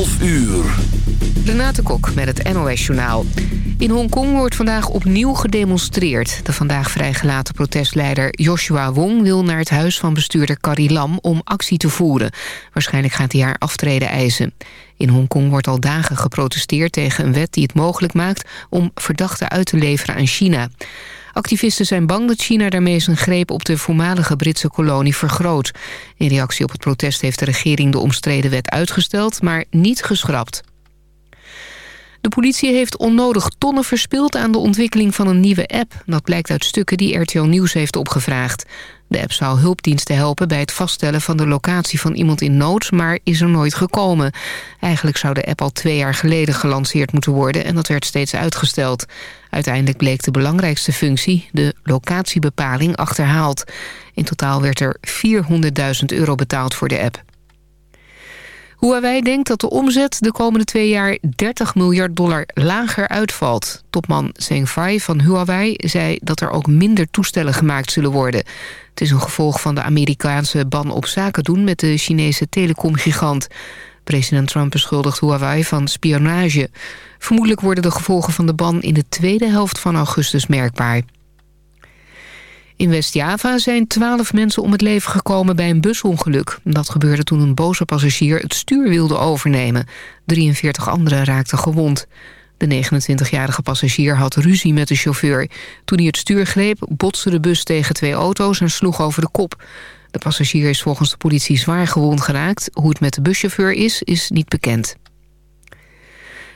12 uur. Renate Kok met het NOS Journaal. In Hongkong wordt vandaag opnieuw gedemonstreerd. De vandaag vrijgelaten protestleider Joshua Wong wil naar het huis van bestuurder Carrie Lam om actie te voeren. Waarschijnlijk gaat hij haar aftreden eisen. In Hongkong wordt al dagen geprotesteerd tegen een wet die het mogelijk maakt om verdachten uit te leveren aan China. Activisten zijn bang dat China daarmee zijn greep op de voormalige Britse kolonie vergroot. In reactie op het protest heeft de regering de omstreden wet uitgesteld, maar niet geschrapt. De politie heeft onnodig tonnen verspild aan de ontwikkeling van een nieuwe app. Dat blijkt uit stukken die RTL Nieuws heeft opgevraagd. De app zou hulpdiensten helpen bij het vaststellen van de locatie van iemand in nood, maar is er nooit gekomen. Eigenlijk zou de app al twee jaar geleden gelanceerd moeten worden en dat werd steeds uitgesteld. Uiteindelijk bleek de belangrijkste functie, de locatiebepaling, achterhaald. In totaal werd er 400.000 euro betaald voor de app. Huawei denkt dat de omzet de komende twee jaar 30 miljard dollar lager uitvalt. Topman Zheng Fai van Huawei zei dat er ook minder toestellen gemaakt zullen worden. Het is een gevolg van de Amerikaanse ban op zaken doen met de Chinese telecomgigant. President Trump beschuldigt Huawei van spionage. Vermoedelijk worden de gevolgen van de ban in de tweede helft van augustus merkbaar. In West-Java zijn twaalf mensen om het leven gekomen bij een busongeluk. Dat gebeurde toen een boze passagier het stuur wilde overnemen. 43 anderen raakten gewond. De 29-jarige passagier had ruzie met de chauffeur. Toen hij het stuur greep, botste de bus tegen twee auto's en sloeg over de kop. De passagier is volgens de politie zwaar gewond geraakt. Hoe het met de buschauffeur is, is niet bekend.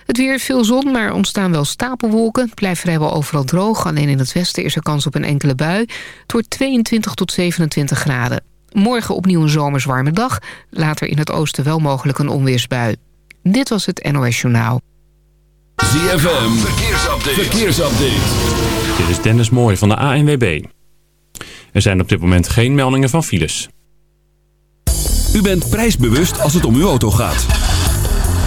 Het weer veel zon, maar ontstaan wel stapelwolken. Het blijft vrijwel overal droog. Alleen in het westen is er kans op een enkele bui. Het wordt 22 tot 27 graden. Morgen opnieuw een zomers warme dag. Later in het oosten wel mogelijk een onweersbui. Dit was het NOS Journaal. ZFM, verkeersupdate. verkeersupdate. Dit is Dennis Mooij van de ANWB. Er zijn op dit moment geen meldingen van files. U bent prijsbewust als het om uw auto gaat.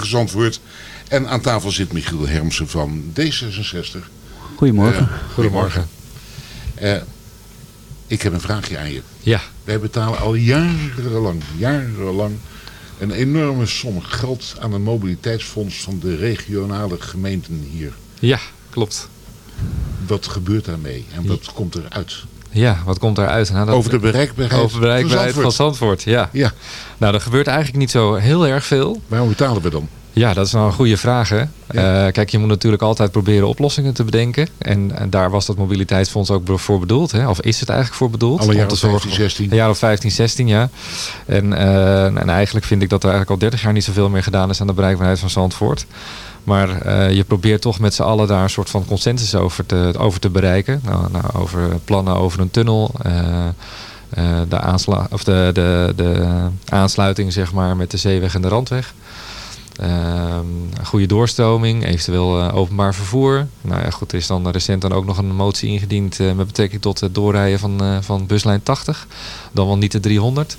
Goedemorgen Zandvoort. En aan tafel zit Michiel Hermsen van D66. Goedemorgen. Eh, goedemorgen. Eh, ik heb een vraagje aan je. Ja. Wij betalen al jarenlang, jarenlang een enorme som geld aan een mobiliteitsfonds van de regionale gemeenten hier. Ja, klopt. Wat gebeurt daarmee en wat komt eruit? Ja, wat komt daaruit? Nou, dat- Over de bereikbaarheid Over de bereikbaarheid van van Zandvoort. Ja. Ja. Nou, er gebeurt eigenlijk niet zo heel erg veel. Waarom betalen we dan? Ja, dat is wel een goede vraag. Hè? Eh, kijk, je moet natuurlijk altijd proberen oplossingen te bedenken. En, en daar was dat mobiliteitsfonds ook voor bedoeld. Hè? Of is het eigenlijk voor bedoeld? Alle zorgen 15, 16. Een jaar of 15, 16, ja. En, eh, en eigenlijk vind ik dat er eigenlijk al 30 jaar niet zoveel meer gedaan is aan de bereikbaarheid van Zandvoort. Maar eh, je probeert toch met z'n allen daar een soort van consensus over te, over te bereiken. Nou, nou, over plannen over een tunnel. eh, eh, de, aansla of de, de, de aansluiting zeg maar, met de zeeweg en de randweg. Ehm, goede doorstroming, eventueel openbaar vervoer. Nou ja, goed, er is dan recent dan ook nog een motie ingediend met betrekking tot het doorrijden van, van buslijn 80. Dan wel niet de 300.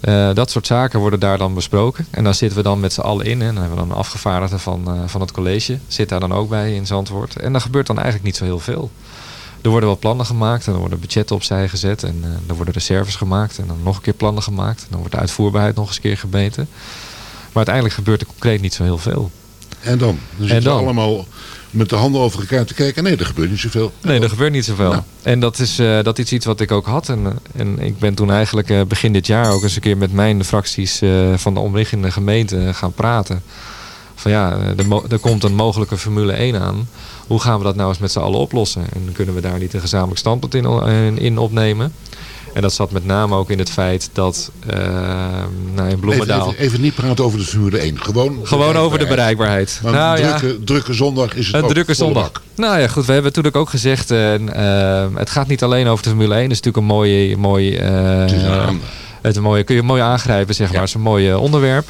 Eh, dat soort zaken worden daar dan besproken. En dan zitten we dan met z'n allen in. En dan hebben we dan een afgevaardigde van, eh, van het college. Zit daar dan ook bij in Zandvoort. En dan gebeurt dan eigenlijk niet zo heel veel. Er worden wel plannen gemaakt en er worden budgetten opzij gezet. En eh, er worden reserves gemaakt en dan nog een keer plannen gemaakt. En dan wordt de uitvoerbaarheid nog eens een keer gebeten. Maar uiteindelijk gebeurt er concreet niet zo heel veel. En dan? Dan zitten dan? we allemaal met de handen over elkaar te kijken. Nee, er gebeurt niet zoveel. Nee, er gebeurt niet zoveel. Nou. En dat is, eh, dat is iets wat ik ook had. En, eh, en ik ben toen eigenlijk eh, begin dit jaar ook eens een keer met mijn fracties van de omliggende gemeenten gaan praten. Van ja, er, er komt een mogelijke Formule 1 aan. Hoe gaan we dat nou eens met z'n allen oplossen? En kunnen we daar niet een gezamenlijk standpunt in, in opnemen? En dat zat met name ook in het feit dat eh, nou, in Bloemendaal... Even, even, even niet praten over de Formule 1. Gewoon, Gewoon over de bereikbaarheid. Maar Nou een ja. drukke, drukke zondag is het Een ook drukke zondag. Nou ja, goed. We hebben natuurlijk ook gezegd, eh, eh, het gaat niet alleen over de Formule 1. Dat is natuurlijk een mooie, mooi, eh, Het is een het een mooie, kun je mooi aangrijpen, zeg maar. Het is een mooi eh, onderwerp.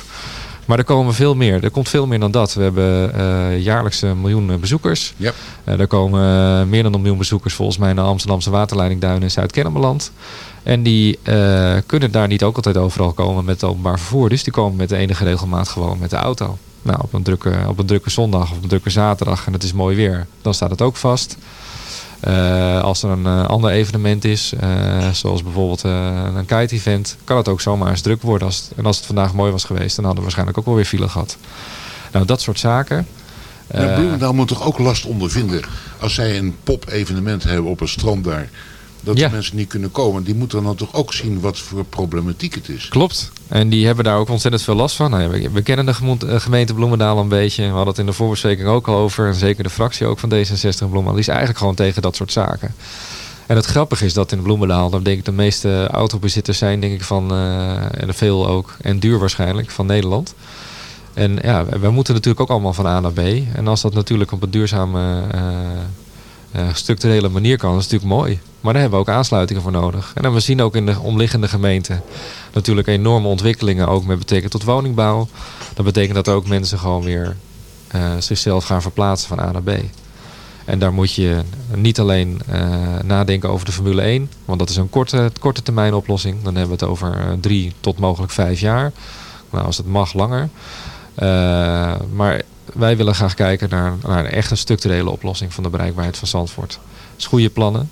Maar er komen veel meer. Er komt veel meer dan dat. We hebben eh, jaarlijks een miljoen eh, bezoekers. Ja. Eh, er komen meer dan een miljoen bezoekers volgens mij naar Amsterdamse waterleiding Duinen en Zuid-Kennemerland. En die kunnen daar niet ook altijd overal komen met het openbaar vervoer. Dus die komen met de enige regelmaat gewoon met de auto. Nou, op een drukke, op een drukke zondag of op een drukke zaterdag en het is mooi weer, dan staat het ook vast. Eh, als er een eh, ander evenement is, eh, zoals bijvoorbeeld een kite-event, kan het ook zomaar eens druk worden. Als het, en als het vandaag mooi was geweest, dan hadden we waarschijnlijk ook wel weer file gehad. Nou, dat soort zaken. Maar Eh, Bloemendaal moet toch ook last ondervinden als zij een pop-evenement hebben op een strand daar. Dat Ja. de mensen niet kunnen komen. Die moeten dan toch ook zien wat voor problematiek het is. Klopt. En die hebben daar ook ontzettend veel last van. Nou we, kennen de eh, gemeente Bloemendaal een beetje. We hadden het in de voorbespreking ook al over. En zeker de fractie ook van D66 in Bloemendaal. Die is eigenlijk gewoon tegen dat soort zaken. En het grappige is dat in Bloemendaal, dan denk ik de meeste autobezitters zijn, denk ik van, eh, en veel ook, en duur waarschijnlijk, van Nederland. En ja, wij moeten natuurlijk ook allemaal van A naar B. En als dat natuurlijk op een duurzame, eh, structurele manier kan, is het natuurlijk mooi. Maar daar hebben we ook aansluitingen voor nodig. En dan we zien ook in de omliggende gemeenten natuurlijk enorme ontwikkelingen, ook met betrekking tot woningbouw. Dat betekent dat ook mensen gewoon weer eh, zichzelf gaan verplaatsen van A naar B. En daar moet je niet alleen eh, nadenken over de Formule 1, want dat is een korte, korte termijn oplossing. Dan hebben we het over eh, drie tot mogelijk vijf jaar. Nou, als het mag langer. Maar wij willen graag kijken naar, naar echt een structurele oplossing van de bereikbaarheid van Zandvoort. Dus goede plannen.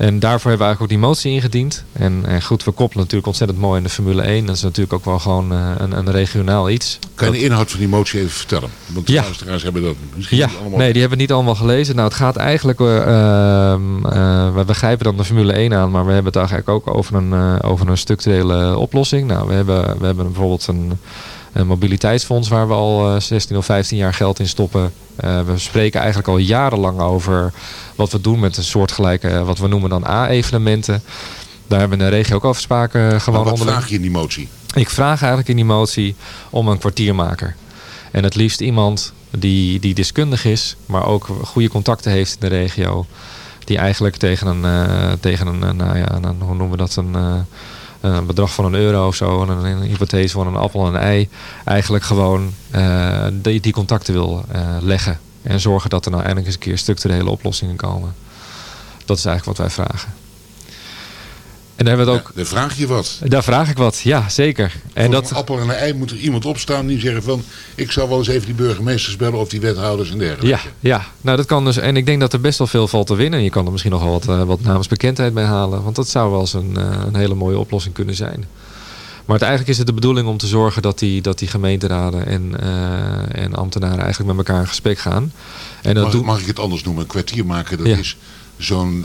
En daarvoor hebben we eigenlijk ook die motie ingediend. En, en goed, we koppelen natuurlijk ontzettend mooi in de Formule 1. Dat is natuurlijk ook wel gewoon eh, een, een regionaal iets. Kan je de inhoud van die motie even vertellen? Want de Ja. luisteraars hebben dat misschien Ja, niet allemaal... nee, die hebben het niet allemaal gelezen. Nou, het gaat eigenlijk, eh, ehm, eh, we begrijpen dan de Formule 1 aan, maar we hebben het eigenlijk ook over een, eh, over een structurele oplossing. Nou, we hebben, we hebben bijvoorbeeld een, een mobiliteitsfonds waar we al eh, 16 of 15 jaar geld in stoppen. Eh, we spreken eigenlijk al jarenlang over wat we doen met een soortgelijke, eh, wat we noemen dan A-evenementen. Daar hebben we in de regio ook afspraken eh, gewoon Maar wat vraag je in die motie? Ik vraag eigenlijk in die motie om een kwartiermaker. En het liefst iemand die, die deskundig is, maar ook goede contacten heeft in de regio. Die eigenlijk tegen een, eh, tegen een eh, nou ja, een, hoe noemen we dat, een, eh, een bedrag van een euro of zo, een, hypothese van een appel en een ei, eigenlijk gewoon eh, die, die contacten wil eh, leggen. En zorgen dat er nou eindelijk eens een keer structurele oplossingen komen. Dat is eigenlijk wat wij vragen. En daar hebben we het ook. Vraag je wat. Daar vraag ik wat, ja, zeker. En Voor dat, een appel en een ei moet er iemand opstaan die zeggen van... ik zal wel eens even die burgemeesters bellen of die wethouders en dergelijke. ja, ja, nou dat kan dus. En ik denk dat er best wel veel valt te winnen. Je kan er misschien nog wel wat, eh, wat namensbekendheid bij halen. Want dat zou wel eens een, eh, een hele mooie oplossing kunnen zijn. Maar uiteindelijk is het de bedoeling om te zorgen dat die, dat die gemeenteraden en, eh, en ambtenaren eigenlijk met elkaar in gesprek gaan. En dat mag, doen- mag ik het anders noemen? Een kwartier maken, dat Ja. is zo'n...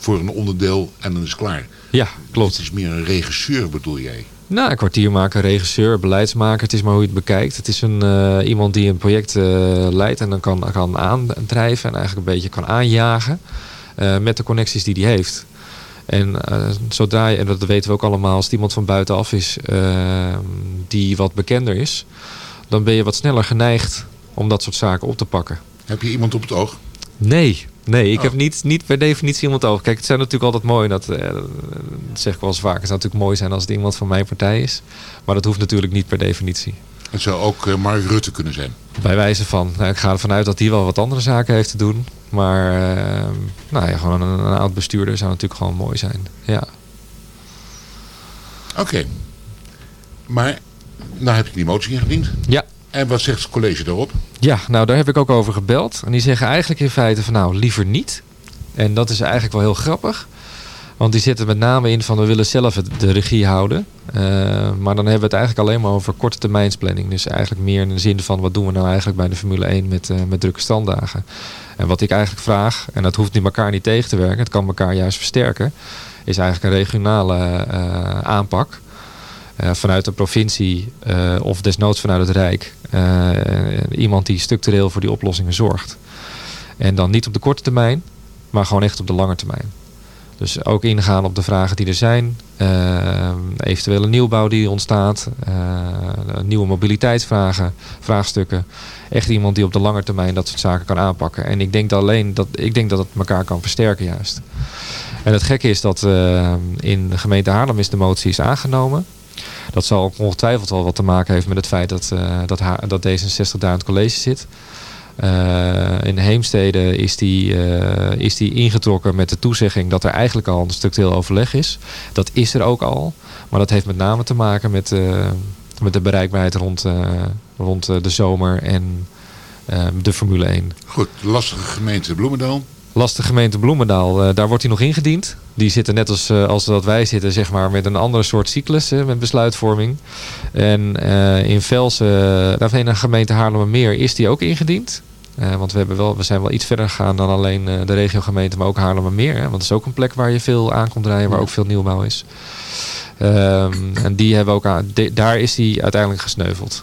voor een onderdeel en dan is het klaar. Ja, klopt. Het is meer een regisseur bedoel jij? Nou, een kwartiermaker, regisseur, beleidsmaker. Het is maar hoe je het bekijkt. Het is een, eh, iemand die een project eh, leidt en dan kan, kan aandrijven en eigenlijk een beetje kan aanjagen eh, met de connecties die hij heeft. En zodra je, en dat weten we ook allemaal, als het iemand van buitenaf is die wat bekender is, dan ben je wat sneller geneigd om dat soort zaken op te pakken. Heb je iemand op het oog? Nee, nee ik Oh. heb niet, niet per definitie iemand over. Kijk, het zijn natuurlijk altijd mooi, dat, eh, dat zeg ik wel eens vaak, het zou natuurlijk mooi zijn als het iemand van mijn partij is. Maar dat hoeft natuurlijk niet per definitie. Het zou ook eh, Mark Rutte kunnen zijn. Bij wijze van, nou, ik ga ervan uit dat hij wel wat andere zaken heeft te doen. Maar eh, nou ja, gewoon een, een oud bestuurder zou natuurlijk gewoon mooi zijn. Ja. Oké. Maar, nou heb je die motie ingediend. Ja. En wat zegt het college daarop? Ja, nou daar heb ik ook over gebeld. En die zeggen eigenlijk in feite van nou liever niet. En dat is eigenlijk wel heel grappig. Want die zitten met name in van we willen zelf de regie houden. Eh, maar dan hebben we het eigenlijk alleen maar over korte termijnsplanning. Dus eigenlijk meer in de zin van wat doen we nou eigenlijk bij de Formule 1 met, eh, met drukke standdagen. En wat ik eigenlijk vraag, en dat hoeft niet elkaar niet tegen te werken. Het kan elkaar juist versterken. Is eigenlijk een regionale eh, aanpak. Eh, vanuit de provincie eh, of desnoods vanuit het Rijk. eh, iemand die structureel voor die oplossingen zorgt. En dan niet op de korte termijn, maar gewoon echt op de lange termijn. Dus ook ingaan op de vragen die er zijn. eventuele nieuwbouw die ontstaat. nieuwe mobiliteitsvragen, vraagstukken. Echt iemand die op de lange termijn dat soort zaken kan aanpakken. En ik denk dat alleen dat, ik denk dat het elkaar kan versterken juist. En het gekke is dat in de gemeente Haarlem is de motie is aangenomen. Dat zal ongetwijfeld wel wat te maken heeft met het feit dat, eh, dat, dat D66 daar in het college zit. Eh, in Heemstede is die, eh, is die ingetrokken met de toezegging dat er eigenlijk al een structureel overleg is. Dat is er ook al. Maar dat heeft met name te maken met, met de bereikbaarheid rond, rond de zomer en de Formule 1. Goed, lastige gemeente Bloemendaal. Lastige gemeente Bloemendaal, eh, daar wordt hij nog ingediend. Die zitten net als, eh, als dat wij zitten, zeg maar, met een andere soort cyclus, hè, met besluitvorming. En eh, in Velsen, uh, in de gemeente Haarlemmermeer, is die ook ingediend. Want we, hebben wel, we zijn wel iets verder gegaan dan alleen de regiogemeente, maar ook Haarlemmermeer. Hè, want dat is ook een plek waar je veel aan komt rijden, waar ook veel nieuwbouw is. Ehm, en die hebben ook aan, de- daar is die uiteindelijk gesneuveld.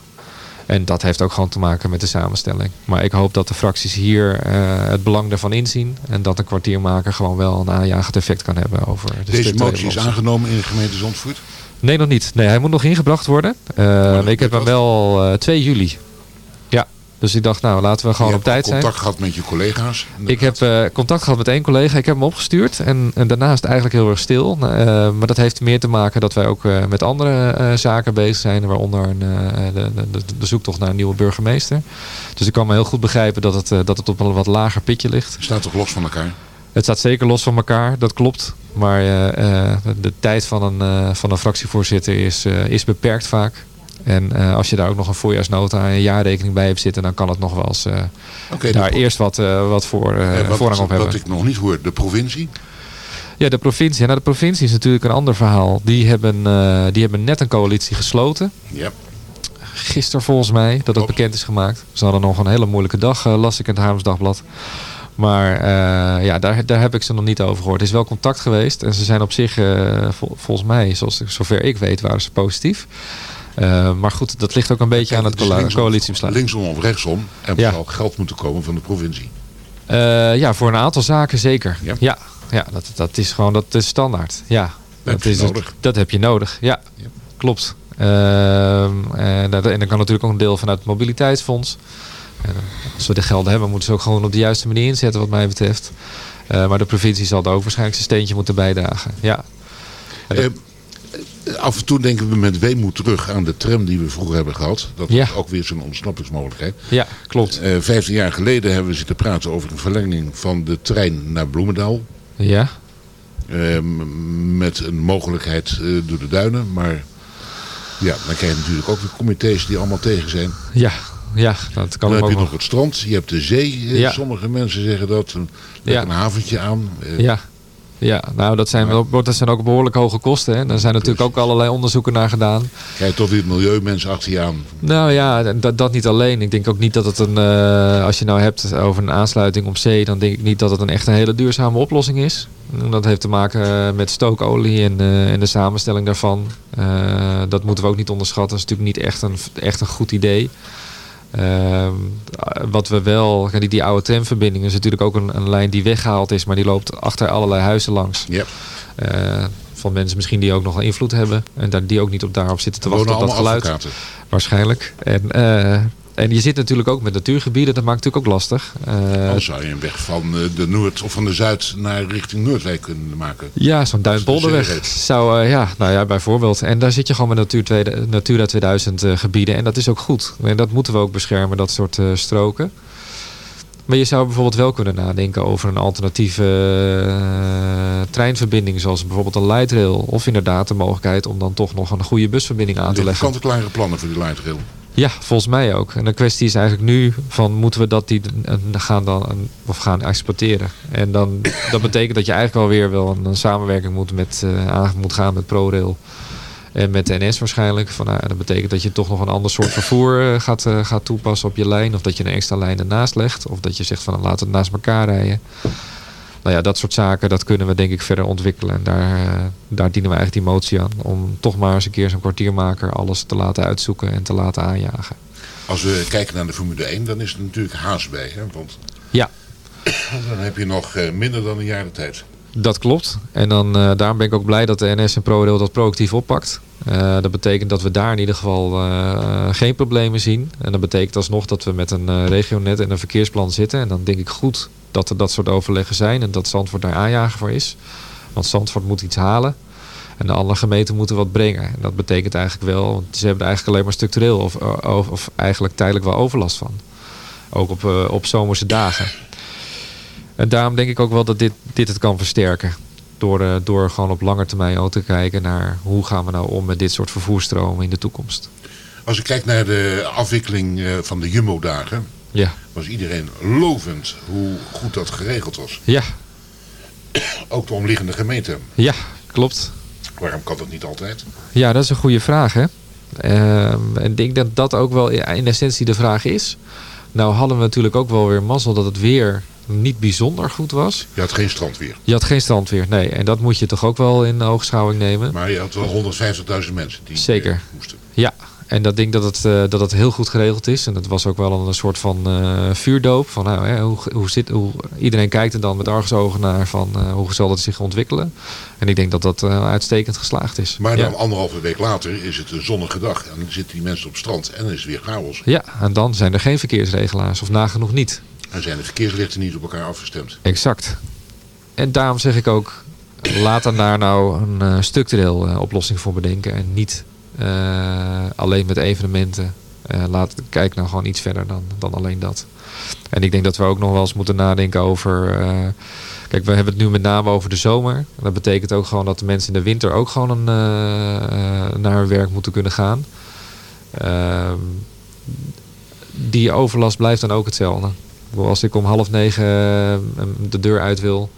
En dat heeft ook gewoon te maken met de samenstelling. Maar ik hoop dat de fracties hier eh, het belang ervan inzien. En dat een kwartiermaker gewoon wel een aanjagend effect kan hebben over de Deze motie is aangenomen in de gemeente Zandvoort. Nee, nog niet. Nee, hij moet nog ingebracht worden. Eh, ik heb hem wel eh 2 juli. Dus ik dacht, nou laten we gewoon je op tijd zijn. contact gehad met je collega's. Ik heb eh, contact gehad met één collega. Ik heb hem opgestuurd. En, en daarna is het eigenlijk heel erg stil. Eh, maar dat heeft meer te maken dat wij ook eh, met andere zaken bezig zijn. Waaronder een, de, de, de, de zoektocht naar een nieuwe burgemeester. Dus ik kan me heel goed begrijpen dat het, dat het op een wat lager pitje ligt. Staat toch los van elkaar? Het staat zeker los van elkaar, dat klopt. Maar eh, de tijd van een, van een fractievoorzitter is, is beperkt vaak. En eh, als je daar ook nog een voorjaarsnota en een jaarrekening bij hebt zitten, dan kan het nog wel eens eh, daar eerst wat, eh, wat voor, wat, voorrang op hebben. wat ik nog niet hoor, de provincie. Ja, de provincie. Nou, de provincie is natuurlijk een ander verhaal. Die hebben, die hebben net een coalitie gesloten. Ja. Gisteren volgens mij, dat het bekend is gemaakt. Ze hadden nog een hele moeilijke dag, las ik in het Haarlems Dagblad. Maar ja, daar, daar heb ik ze nog niet over gehoord. Er is wel contact geweest. En ze zijn op zich, vol- volgens mij, zoals, zover ik weet, waren ze positief. Eh, maar goed, dat ligt ook een beetje aan het Het linksom- coalitiebesluit. Linksom of rechtsom. En er Ja. zal geld moeten komen van de provincie. Eh, ja, voor een aantal zaken zeker. Ja, ja, dat, dat is gewoon dat is standaard. Ja, heb je is het- nodig. dat heb je nodig. Ja, klopt. Ehm, en, dat- en dan kan natuurlijk ook een deel vanuit het mobiliteitsfonds. En, eh, als we de gelden hebben, moeten ze ook gewoon op de juiste manier inzetten, wat mij betreft. Maar de provincie zal er ook waarschijnlijk zijn steentje moeten bijdragen. Ja. Af en toe denken we met weemoed terug aan de tram die we vroeger hebben gehad. Dat Ja. was ook weer zo'n ontsnappingsmogelijkheid. Ja, klopt. Eh, Vijftien jaar geleden hebben we zitten praten over een verlenging van de trein naar Bloemendaal. Ja. Eh, met een mogelijkheid eh, door de duinen. Maar ja, dan krijg je natuurlijk ook weer comité's die allemaal tegen zijn. Ja, ja, dat kan dan heb ook je nog. het strand, je hebt de zee. Ja. Sommige mensen zeggen dat. Leg Ja. een haventje aan. Ja. Ja, nou dat zijn, wel, dat zijn ook behoorlijk hoge kosten. Hè. Daar zijn natuurlijk ook allerlei onderzoeken naar gedaan. Krijg je toch weer het milieu mensen achter je aan. Nou ja, dat, dat niet alleen. Ik denk ook niet dat het een, eh, als je nou hebt over een aansluiting op zee, dan denk ik niet dat het een echt een hele duurzame oplossing is. Dat heeft te maken eh, met stookolie en, eh, en de samenstelling daarvan. Dat moeten we ook niet onderschatten. Dat is natuurlijk niet echt een, echt een goed idee. Ehm, wat we wel, die, die oude tramverbinding is natuurlijk ook een, een lijn die weggehaald is, maar die loopt achter allerlei huizen langs. Eh, van mensen misschien die ook nog invloed hebben en daar, die ook niet op daarop zitten te wachten op dat geluid. advocaten. Waarschijnlijk. En, eh, en je zit natuurlijk ook met natuurgebieden, dat maakt natuurlijk ook lastig. Eh, Dan zou je een weg van eh, de Noord of van de Zuid naar richting Noordwijk kunnen maken. ja, zo'n Duinpolderweg zou, eh, ja, nou ja, bijvoorbeeld. En daar zit je gewoon met Natuur tweede- Natura 2000 eh, gebieden. En dat is ook goed. En dat moeten we ook beschermen, dat soort eh, stroken. Maar je zou bijvoorbeeld wel kunnen nadenken over een alternatieve eh, treinverbinding, zoals bijvoorbeeld een light rail. Of inderdaad de mogelijkheid om dan toch nog een goede busverbinding aan te Er leggen. kant-en-klare plannen voor die light rail. Ja, volgens mij ook. En de kwestie is eigenlijk nu van moeten we dat die gaan dan of gaan exploiteren. En dan dat betekent dat je eigenlijk alweer wel een, samenwerking moet met eh, aan moet gaan met ProRail. En met NS waarschijnlijk. Van, nou, dat betekent dat je toch nog een ander soort vervoer eh, gaat, eh, gaat toepassen op je lijn. Of dat je een extra lijn ernaast legt. Of dat je zegt van nou, laten we naast elkaar rijden. Nou ja, dat soort zaken, dat kunnen we denk ik verder ontwikkelen. En daar, eh, daar dienen we eigenlijk die motie aan. Om toch maar eens een keer zo'n kwartiermaker alles te laten uitzoeken en te laten aanjagen. Als we kijken naar de Formule 1, dan is er natuurlijk haast bij. Hè? Want Ja. dan heb je nog eh, minder dan een jaar de tijd. Dat klopt. En dan, eh, daarom ben ik ook blij dat de NS en ProRail dat proactief oppakt. Dat betekent dat we daar in ieder geval geen problemen zien. En dat betekent alsnog dat we met een regionet en een verkeersplan zitten. En dan denk ik goed dat er dat soort overleggen zijn. En dat Zandvoort daar aanjager voor is. Want Zandvoort moet iets halen. En de andere gemeenten moeten wat brengen. En dat betekent eigenlijk wel, want ze hebben er eigenlijk alleen maar structureel of, of, of eigenlijk tijdelijk wel overlast van. Ook op, eh, op zomerse dagen. En daarom denk ik ook wel dat dit, dit het kan versterken. Door, eh, door gewoon op lange termijn ook te kijken naar hoe gaan we nou om met dit soort vervoerstromen in de toekomst. Als ik kijk naar de afwikkeling eh, van de Jumbo-dagen, Ja, was iedereen lovend hoe goed dat geregeld was. ja, Ook de omliggende gemeenten. ja, klopt. Waarom kan dat niet altijd? Ja, dat is een goede vraag hè. En ik denk dat dat ook wel in essentie de vraag is. Nou hadden we natuurlijk ook wel weer mazzel dat het weer niet bijzonder goed was. Je had geen strandweer. Je had geen strandweer, nee. En dat moet je toch ook wel in oogschouwing nemen. Maar je had wel 150.000 mensen die Zeker. moesten. Ja, en dat denk dat het, eh, dat het heel goed geregeld is. En het was ook wel een soort van eh, vuurdoop. Van, nou, hè, hoe, hoe zit, hoe, iedereen kijkt er dan met argusogen naar van eh, hoe zal het zich ontwikkelen. En ik denk dat dat uitstekend geslaagd is. Maar dan ja. anderhalve week later is het een zonnige dag. En dan zitten die mensen op strand en dan is het weer chaos. ja, en dan zijn er geen verkeersregelaars of nagenoeg niet. En zijn de verkeerslichten niet op elkaar afgestemd. Exact. En daarom zeg ik ook, laat dan daar nou een structureel oplossing voor bedenken. En niet alleen met evenementen. Eh, kijk nou gewoon iets verder dan, dan alleen dat. En ik denk dat we ook nog wel eens moeten nadenken over... eh, kijk, we hebben het nu met name over de zomer. Dat betekent ook gewoon dat de mensen in de winter ook gewoon een, eh, eh, naar hun werk moeten kunnen gaan. Ehm, die overlast blijft dan ook hetzelfde. Als ik om half negen eh, de deur uit wil,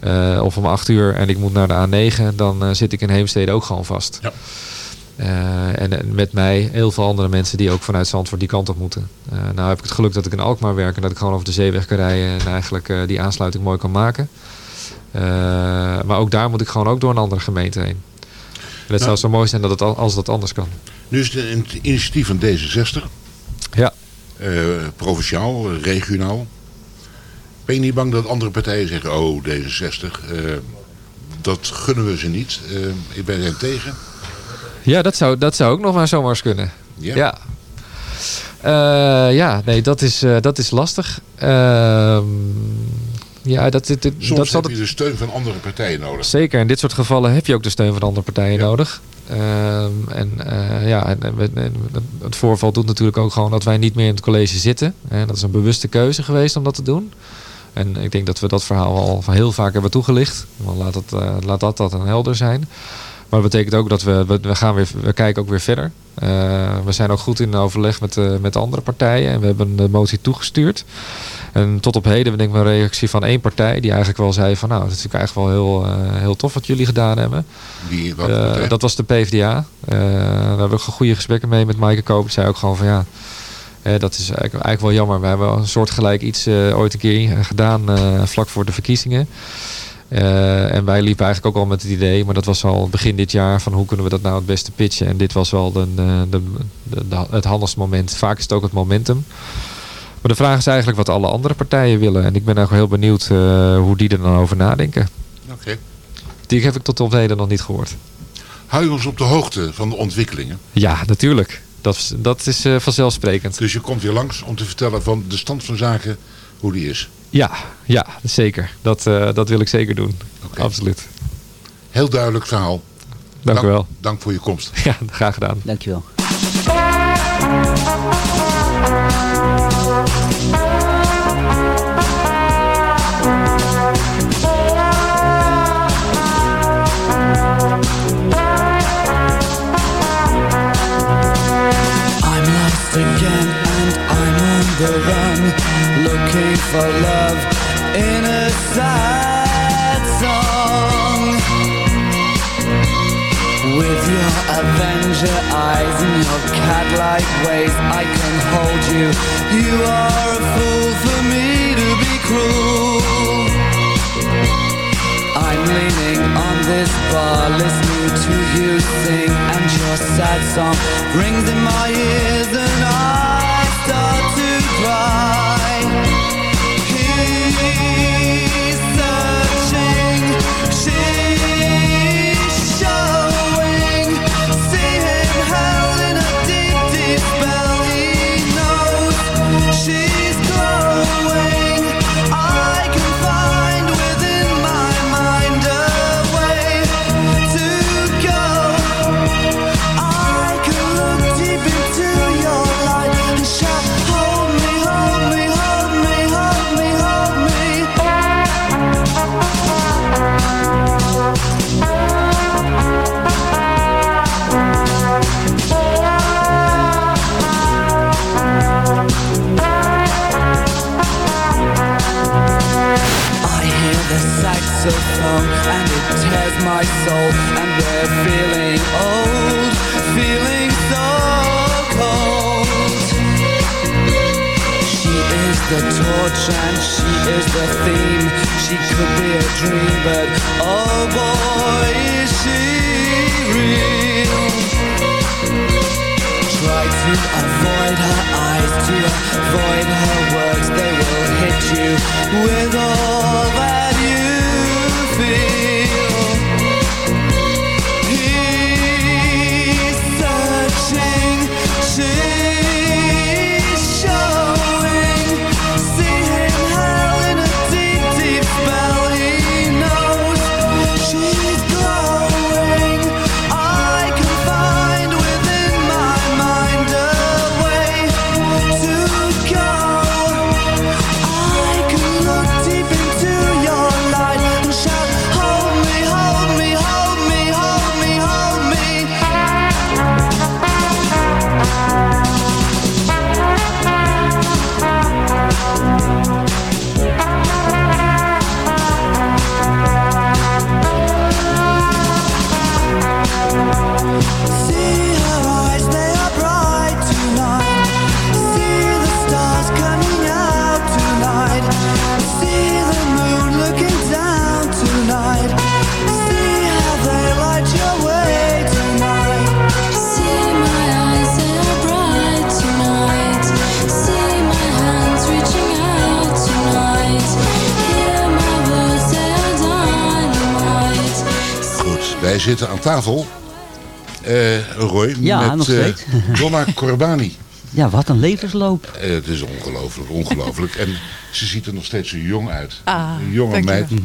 eh, of om acht uur en ik moet naar de A9, dan eh, zit ik in Heemstede ook gewoon vast. Ja. Eh, en, en met mij heel veel andere mensen die ook vanuit Zandvoort die kant op moeten. Eh, nou heb ik het geluk dat ik in Alkmaar werk en dat ik gewoon over de zeeweg kan rijden en eigenlijk eh, die aansluiting mooi kan maken. Maar ook daar moet ik gewoon ook door een andere gemeente heen. En het Nou. zou zo mooi zijn dat het, al- als dat anders kan. Nu is het een initiatief van D66. Ja. Provinciaal, regionaal. Ben je niet bang dat andere partijen zeggen... oh, D66, eh, dat gunnen we ze niet. Ik ben er tegen. Ja, dat zou, dat zou ook nog maar zomaar kunnen. Ja. Ja, Eh, ja nee, dat is, eh, dat is lastig. Ehm, ja, dat, dit, dit- Soms dat heb je de steun van andere partijen nodig. Zeker, in dit soort gevallen heb je ook de steun van andere partijen nodig. Ehm, en eh, ja, en, en we- en het voorval doet natuurlijk ook gewoon dat wij niet meer in het college zitten. En dat is een bewuste keuze geweest om dat te doen. En ik denk dat we dat verhaal al heel vaak hebben toegelicht. Want laat, het, laat dat, dat een helder zijn. Maar dat betekent ook dat we, we, we gaan weer, we kijken ook weer verder. Eh, we zijn ook goed in overleg met, eh, met de andere partijen. En we hebben de motie toegestuurd. En tot op heden denk ik een reactie van één partij. Die eigenlijk wel zei van nou, dat is natuurlijk eigenlijk wel heel, eh, heel tof wat jullie gedaan hebben. Die, partij? dat was de PvdA. Daar hebben we goede gesprekken mee met Maaike Koop. Die zei ook gewoon van ja, dat is eigenlijk, eigenlijk wel jammer. We hebben een soortgelijk iets ooit een keer gedaan vlak voor de verkiezingen. Eh, en wij liepen eigenlijk ook al met het idee, maar dat was al begin dit jaar, van hoe kunnen we dat nou het beste pitchen. En dit was wel de, de, de, de- het handigste moment. Vaak is het ook het momentum. Maar de vraag is eigenlijk wat alle andere partijen willen. En ik ben eigenlijk heel benieuwd eh, hoe die er dan over nadenken. Oké. Die heb ik tot op heden nog niet gehoord. Hou je ons op de hoogte van de ontwikkelingen. Ja, natuurlijk. Dat is, dat is eh, vanzelfsprekend. Dus je komt weer langs om te vertellen van de stand van zaken, hoe die is. Ja, ja zeker. Dat, eh, dat wil ik zeker doen. Absoluut. Heel duidelijk verhaal. Dank u wel. Dank voor je komst. Ja, graag gedaan. Dankjewel. I'm you. You are a fool for me to be cruel. I'm leaning on this bar, listening to you sing, and your sad song rings in my ears, wij zitten aan tafel. Eh, Roy, Ja, met eh, steeds. Donna Corbani. Ja, wat een levensloop. Eh, het is ongelooflijk, ongelooflijk. En ze ziet er nog steeds zo jong uit. Ah, een jonge meid.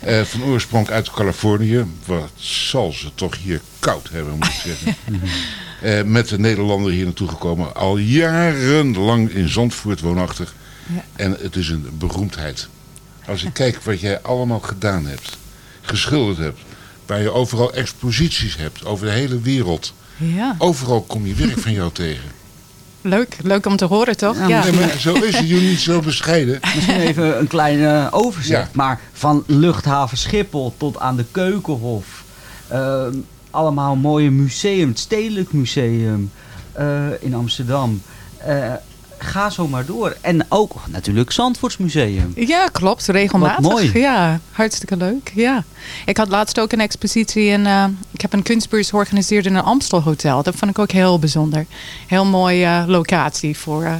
Eh, van oorsprong uit Californië. Wat zal ze toch hier koud hebben, moet ik zeggen. Eh, met de Nederlander hier naartoe gekomen. Al jarenlang in Zandvoort woonachtig. Ja. En het is een beroemdheid. Als ik kijk wat jij allemaal gedaan hebt. Geschilderd hebt. Waar je overal exposities hebt. Over de hele wereld. Ja, Overal kom je werk van jou tegen. leuk. Leuk om te horen, toch? Ja, Ja. Nee, maar zo is het. Je niet zo bescheiden. Misschien even een klein eh, overzicht. Ja. Maar van luchthaven Schiphol tot aan de Keukenhof. eh, allemaal mooie museum. Het Stedelijk Museum eh, in Amsterdam. Eh, ga zo maar door. En ook natuurlijk Zandvoortsmuseum. Ja, klopt. Regelmatig. Wat mooi. Ja, hartstikke leuk. Ja. Ik had laatst ook een expositie in... eh, ik heb een kunstbeurs georganiseerd in een Amstel Hotel. Dat vond ik ook heel bijzonder. Heel mooie eh, locatie voor eh,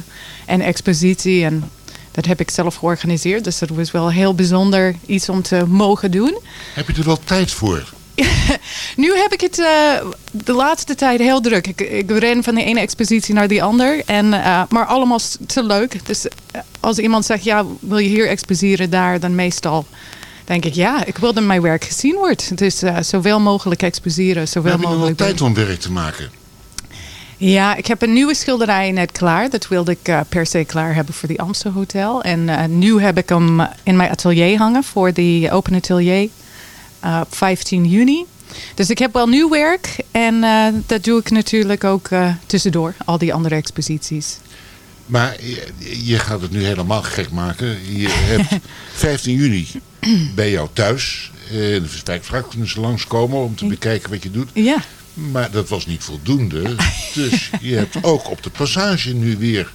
een expositie. En dat heb ik zelf georganiseerd. Dus dat was wel heel bijzonder iets om te mogen doen. Heb je er wel tijd voor? Nu heb ik het eh, de laatste tijd heel druk. Ik, ik ren van de ene expositie naar die ander. En, eh, maar allemaal te leuk. Dus eh, als iemand zegt, ja, wil je hier exposeren, daar, dan meestal denk ik, ja, ik wil dat mijn werk gezien wordt. Dus zoveel mogelijk exposeren, zoveel heb je nog wel mogelijk tijd om werk te maken? ja, ik heb een nieuwe schilderij net klaar. Dat wilde ik per se klaar hebben voor die Amstel Hotel. En nu heb ik hem in mijn atelier hangen voor die open atelier eh, op 15 juni. Dus ik heb wel nieuw werk en eh, dat doe ik natuurlijk ook eh, tussendoor, al die andere exposities. Maar je, gaat het nu helemaal gek maken. Je hebt 15 juni bij jou thuis. Eh, de kunnen ze langskomen om te bekijken wat je doet. Ja. Maar dat was niet voldoende. Dus je hebt ook op de passage nu weer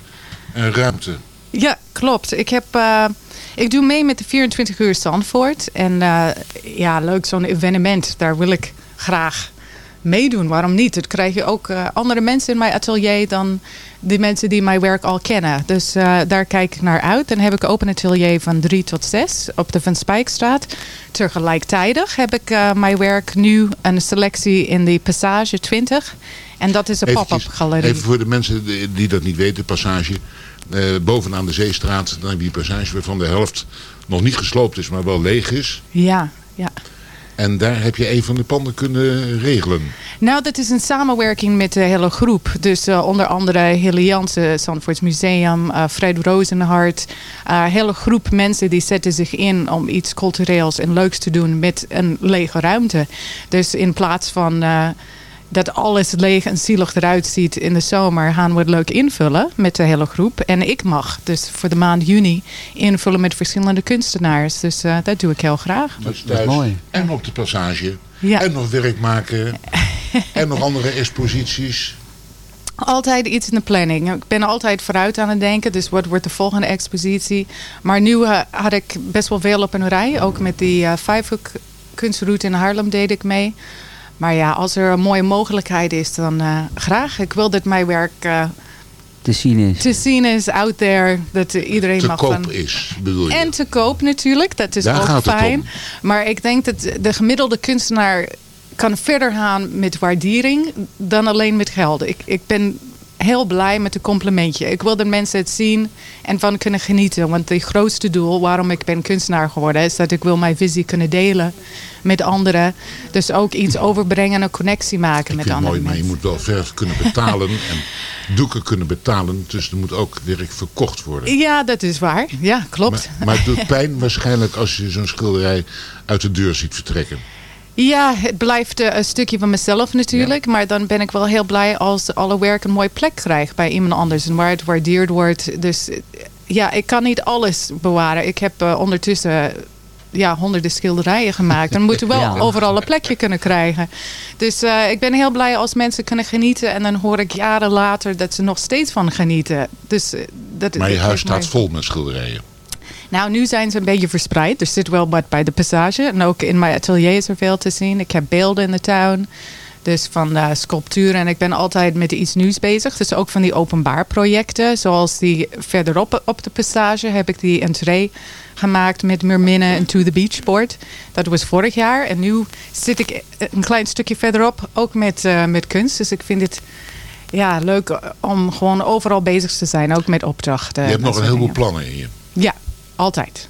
een ruimte. Ja, klopt. Ik, heb, eh, ik doe mee met de 24 uur Zandvoort. En eh, ja, leuk, zo'n evenement. Daar wil ik graag meedoen. Waarom niet? Dat krijg je ook eh, andere mensen in mijn atelier dan die mensen die mijn werk al kennen. Dus eh, daar kijk ik naar uit. Dan heb ik open atelier van 3 tot 6 op de Van Spijkstraat. Tegelijkertijd heb ik eh, mijn werk nu een selectie in de Passage 20. En dat is een pop-up galerie. Even voor de mensen die dat niet weten, passage. Eh, bovenaan de Zeestraat, dan heb je die passage waarvan de helft nog niet gesloopt is, maar wel leeg is. Ja, ja. En daar heb je een van de panden kunnen regelen. Nou, dat is een samenwerking met de hele groep. Dus eh, onder andere Hille Jansen, Zandvoorts Museum, eh, Fred Rozenhart. Een hele groep mensen die zetten zich in om iets cultureels en leuks te doen met een lege ruimte. Dus in plaats van dat alles leeg en zielig eruit ziet in de zomer, gaan we het leuk invullen met de hele groep. En ik mag dus voor de maand juni invullen met verschillende kunstenaars. Dus eh, dat doe ik heel graag. Dus thuis En op de passage. Ja. En nog werk maken. en nog andere exposities. Altijd iets in de planning. Ik ben altijd vooruit aan het denken. Dus wat wordt de volgende expositie? Maar nu eh, had ik best wel veel op een rij. Ook met die eh, vijfhoek kunstroute in Haarlem deed ik mee. Maar ja, als er een mooie mogelijkheid is, dan eh, graag. Ik wil dat mijn werk eh, Te zien is. te zien is, out there. Dat iedereen Te mag koop van... is, bedoel je? En te koop natuurlijk, dat is Daar ook gaat het fijn. om. Maar ik denk dat de gemiddelde kunstenaar kan verder gaan met waardering dan alleen met geld. Ik, ik ben heel blij met een complimentje. Ik wil dat mensen het zien en van kunnen genieten. Want het grootste doel waarom ik ben kunstenaar geworden... is dat ik wil mijn visie kunnen delen met anderen. Dus ook iets overbrengen en een connectie maken met vind het andere mooi, maar je mensen. moet wel verf kunnen betalen en doeken kunnen betalen. Dus er moet ook werk verkocht worden. Ja, dat is waar. Ja, klopt. Maar, maar het doet pijn waarschijnlijk als je zo'n schilderij uit de deur ziet vertrekken. Ja, het blijft eh, een stukje van mezelf natuurlijk. Maar dan ben ik wel heel blij als alle werk een mooie plek krijgt bij iemand anders. En waar het waardeerd wordt. Dus eh, ja, ik kan niet alles bewaren. Ik heb eh, ondertussen ja, honderden schilderijen gemaakt. Dan moeten we wel Ja. overal een plekje kunnen krijgen. Dus ik ben heel blij als mensen kunnen genieten. En dan hoor ik jaren later dat ze nog steeds van genieten. Dus, eh, dat, Maar je huis mij- staat vol met schilderijen. Nou, nu zijn ze een beetje verspreid. Er zit wel wat bij de passage. En ook in mijn atelier is er veel te zien. Ik heb beelden in de tuin. Dus van eh, sculpturen. En ik ben altijd met iets nieuws bezig. Dus ook van die openbaar projecten. Zoals die verderop op de passage heb ik die entree gemaakt met Merminne en To The Beach board. Dat was vorig jaar. En nu zit ik een klein stukje verderop ook met, eh, met kunst. Dus ik vind het ja, leuk om gewoon overal bezig te zijn. Ook met opdrachten. je hebt nog een heleboel dingen. plannen in je. Ja, altijd.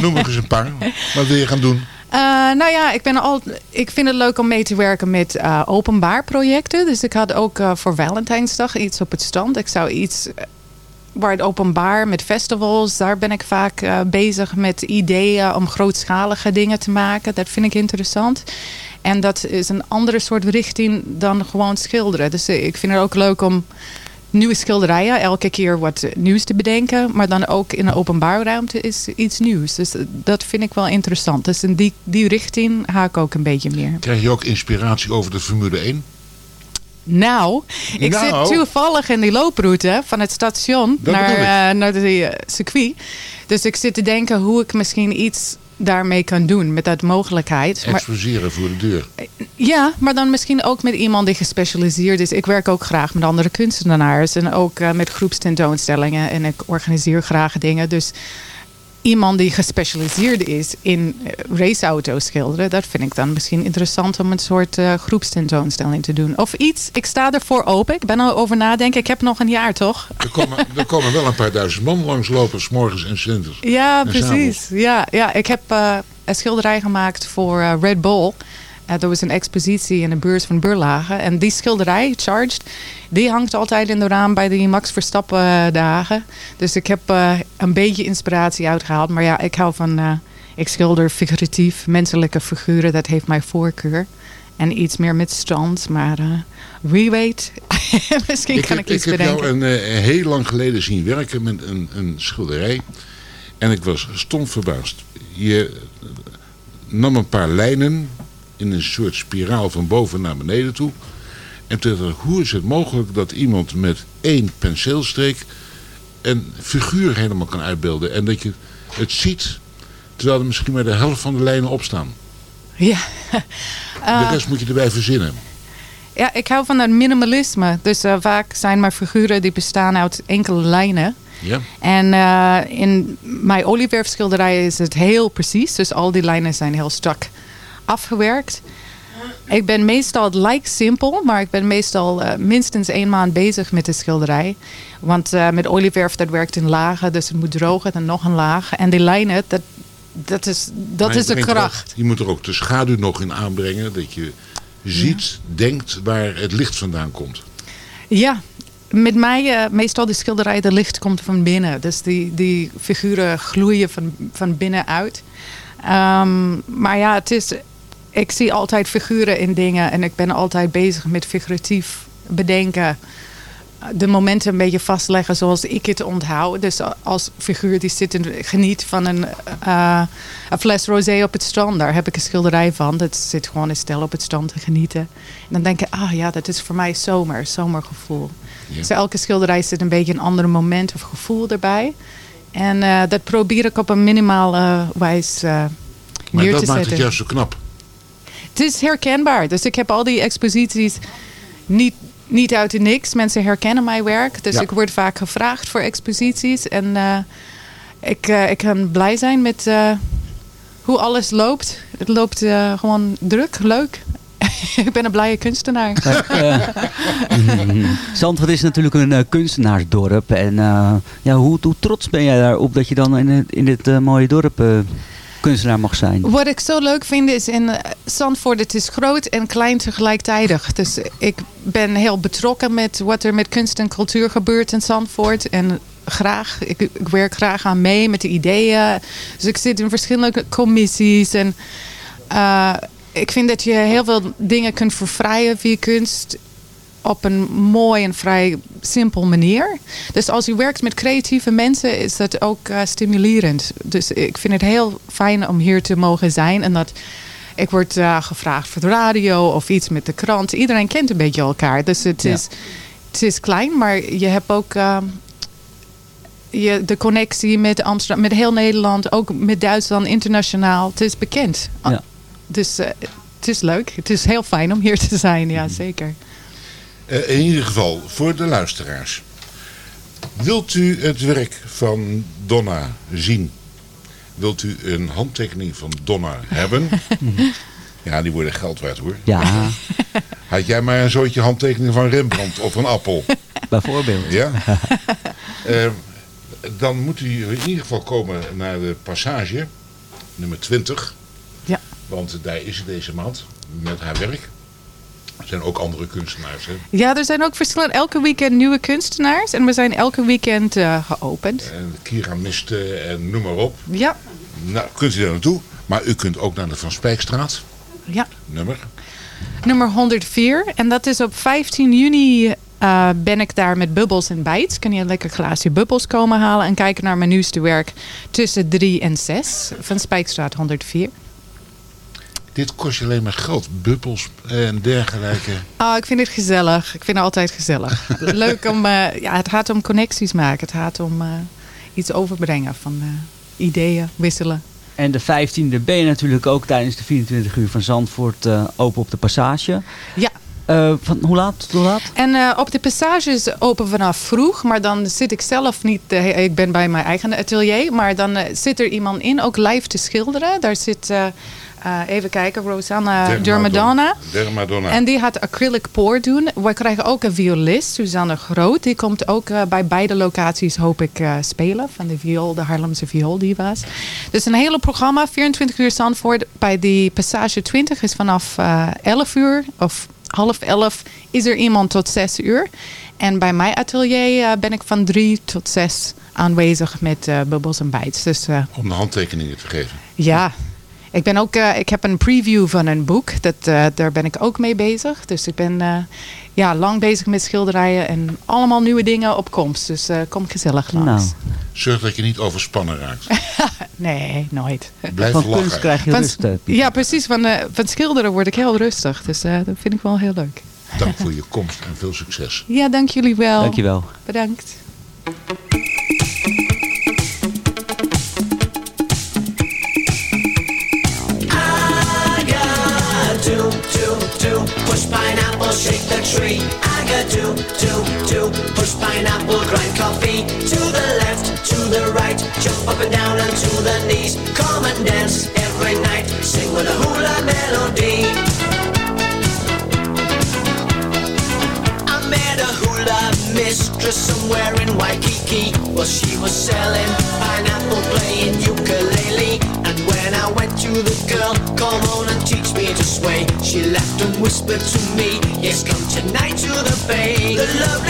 Noem er eens een paar. Wat wil je gaan doen? Eh, nou ja, ik, ben al, ik vind het leuk om mee te werken met eh, openbaar projecten. Dus ik had ook eh, voor Valentijnsdag iets op het strand. Ik zou iets waar het openbaar met festivals, daar ben ik vaak bezig met ideeën om grootschalige dingen te maken. Dat vind ik interessant. En dat is een andere soort richting dan gewoon schilderen. Dus ik vind het ook leuk om nieuwe schilderijen, elke keer wat nieuws te bedenken. Maar dan ook in een openbaar ruimte is iets nieuws. Dus eh, dat vind ik wel interessant. Dus in die, die richting ga ik ook een beetje meer. Krijg je ook inspiratie over de Formule 1? Nou, ik Nou. zit toevallig in die looproute van het station Dat naar, eh, naar de eh, circuit. Dus ik zit te denken hoe ik misschien iets daarmee kan doen met dat mogelijkheid. Maar, Exposeren voor de deur. ja, maar dan misschien ook met iemand die gespecialiseerd is. Ik werk ook graag met andere kunstenaars en ook eh, met groepstentoonstellingen. En ik organiseer graag dingen. Dus iemand die gespecialiseerd is in eh, raceauto's schilderen, dat vind ik dan misschien interessant om een soort eh, groepstentoonstelling te doen. Of iets, ik sta ervoor open. Ik ben al over nadenken. Ik heb nog een jaar, toch? Er komen, er komen wel een paar duizend man langslopen, s morgens en winters. Ja, En precies. Ja, ja, ik heb eh, een schilderij gemaakt voor Red Bull. Er was een expositie in de beurs van Burlage. En die schilderij, Charged, die hangt altijd in de raam bij die Max Verstappen eh, dagen. Dus ik heb eh, een beetje inspiratie uitgehaald. Maar ja, ik hou van... eh, ik schilder figuratief, menselijke figuren. Dat heeft mijn voorkeur. En iets meer met strand. Maar wie weet, misschien kan ik, iets ik heb bedenken. jou een, heel lang geleden zien werken met een, een schilderij. En ik was stom verbaasd. Je nam een paar lijnen in een soort spiraal van boven naar beneden toe. En toen dacht ik, hoe is het mogelijk dat iemand met één penseelstreek een figuur helemaal kan uitbeelden. En dat je het ziet terwijl er misschien maar de helft van de lijnen opstaan. Ja. De rest moet je erbij verzinnen. Ja, ik hou van dat minimalisme. Dus eh, vaak zijn mijn figuren die bestaan uit enkele lijnen. Ja? En eh, in mijn olieverfschilderijen is het heel precies. Dus al die lijnen zijn heel strak afgewerkt. Ik ben meestal, het lijkt simpel, maar ik ben meestal eh, minstens één maand bezig met de schilderij. Want eh, met olieverf, dat werkt in lagen, dus het moet drogen, dan nog een laag. En die lijnen, dat, dat is, dat is de kracht. ook- je moet er ook de schaduw nog in aanbrengen. Dat je ziet, denkt waar het licht vandaan komt. Ja, met mij eh, meestal de schilderij, de licht komt van binnen. Dus die, die figuren gloeien van, van binnenuit. Ehm, maar ja, het is, ik zie altijd figuren in dingen en ik ben altijd bezig met figuratief bedenken. De momenten een beetje vastleggen zoals ik het onthoud. Dus als figuur die zit en geniet van een, eh, een fles rosé op het strand. Daar heb ik een schilderij van. Dat zit gewoon een stel op het strand te genieten. En dan denk ik, ah ja, dat is voor mij zomer, zomergevoel. Dus elke schilderij zit een beetje een ander moment of gevoel erbij. En eh, dat probeer ik op een minimale eh Maar neer dat te maakt het juist zo knap. Het is herkenbaar. Dus ik heb al die exposities niet, niet uit de niks. Mensen herkennen mijn werk. Dus Ja. ik word vaak gevraagd voor exposities. En eh, ik, eh, ik kan blij zijn met eh, hoe alles loopt. Het loopt eh, gewoon druk, leuk. ik ben een blije kunstenaar. Zandvoort is natuurlijk een kunstenaarsdorp. En eh, ja, hoe, hoe trots ben jij daarop dat je dan in, het- in dit mooie dorp eh, kunstenaar mag zijn? Wat ik zo leuk vind is in eh, Zandvoort, het is groot en klein tegelijkertijd. Dus ik ben heel betrokken met wat er met kunst en cultuur gebeurt in Zandvoort. En graag, ik, ik werk graag aan mee met de ideeën. Dus ik zit in verschillende commissies. En eh, ik vind dat je heel veel dingen kunt vervrijen via kunst op een mooi en vrij simpel manier. Dus als je werkt met creatieve mensen is dat ook eh, stimulerend. Dus ik vind het heel fijn om hier te mogen zijn. En dat ik word eh, gevraagd voor de radio of iets met de krant. Iedereen kent een beetje elkaar. Dus het, Ja. is, het is klein, maar je hebt ook... eh, je, de connectie met Amsterdam, met heel Nederland, ook met Duitsland, internationaal. Het is bekend. Ja. Dus het is leuk. Het is heel fijn om hier te zijn, ja zeker. Eh, in ieder geval, voor de luisteraars. Wilt u het werk van Donna zien? Wilt u een handtekening van Donna hebben? ja, die worden geld waard hoor. Ja, Had jij maar een zootje handtekeningen van Rembrandt of een appel? bijvoorbeeld. Ja? Eh, dan moet u in ieder geval komen naar de passage, nummer 20. Ja. Want daar is ze deze maand met haar werk. Er zijn ook andere kunstenaars. Hè? Ja, er zijn ook verschillende, elke weekend nieuwe kunstenaars. En we zijn elke weekend eh, geopend. En keramisten en noem maar op. Ja, Nou, kunt u daar naartoe. Maar u kunt ook naar de Van Spijkstraat. ja. Nummer. Nummer 104. En dat is op 15 juni eh, ben ik daar met Bubbles en Bites. Kun je een lekker glaasje Bubbles komen halen en kijken naar mijn nieuwste werk tussen 3 en 6 van Spijkstraat 104. Dit kost je alleen maar geld. Bubbels en dergelijke. Oh, ik vind het gezellig. Ik vind het altijd gezellig. Leuk om, eh, ja, het gaat om connecties maken. Het gaat om eh, iets overbrengen van eh, ideeën, wisselen. En de 15e ben je natuurlijk ook tijdens de 24 uur van Zandvoort eh, open op de passage. Ja. Eh, van hoe laat tot hoe laat? En eh, op de passages open vanaf vroeg, maar dan zit ik zelf niet, ik ben bij mijn eigen atelier, maar dan zit er iemand in, ook live te schilderen. Daar zit, eh, eh, even kijken, Rosanna Dermadonna. Dermadonna. En die gaat acrylic pour doen. We krijgen ook een violist, Suzanne Groot. Die komt ook eh, bij beide locaties, hoop ik, eh, spelen. Van de viool, de Haarlemse viooldiva's. Dus een hele programma, 24 uur Zandvoort. Bij die Passage 20 is vanaf eh 11 uur of half 11 is er iemand tot 6 uur. En bij mijn atelier eh, ben ik van 3 tot 6 aanwezig met eh Bubbles en Bites. Dus eh, Om de handtekeningen te geven. ja, ik, ben ook, eh, ik heb een preview van een boek. Dat, eh, daar ben ik ook mee bezig. Dus ik ben eh, ja, lang bezig met schilderijen en allemaal nieuwe dingen op komst. Dus eh, kom gezellig langs. Nou. Zorg dat je niet overspannen raakt. Nee, nooit. Blijf Van lachen. kunst krijg je Van- rust, Pieter. Ja, precies. Van, van schilderen word ik heel rustig. Dus eh, dat vind ik wel heel leuk. Dank voor je komst en veel succes. Ja, dank jullie wel. Dankjewel. Bedankt. Push pineapple, shake the tree. Do, do, do, push pineapple, grind coffee. To the left, to the right, jump up and down and to the knees. Come and dance every night, sing with a hula melody. I met a hula mistress somewhere in Waikiki. Well, she was selling pineapple, playing ukulele. I went to the girl, come on and teach me to sway. She laughed and whispered to me, Yes, come tonight to the bay. The lovely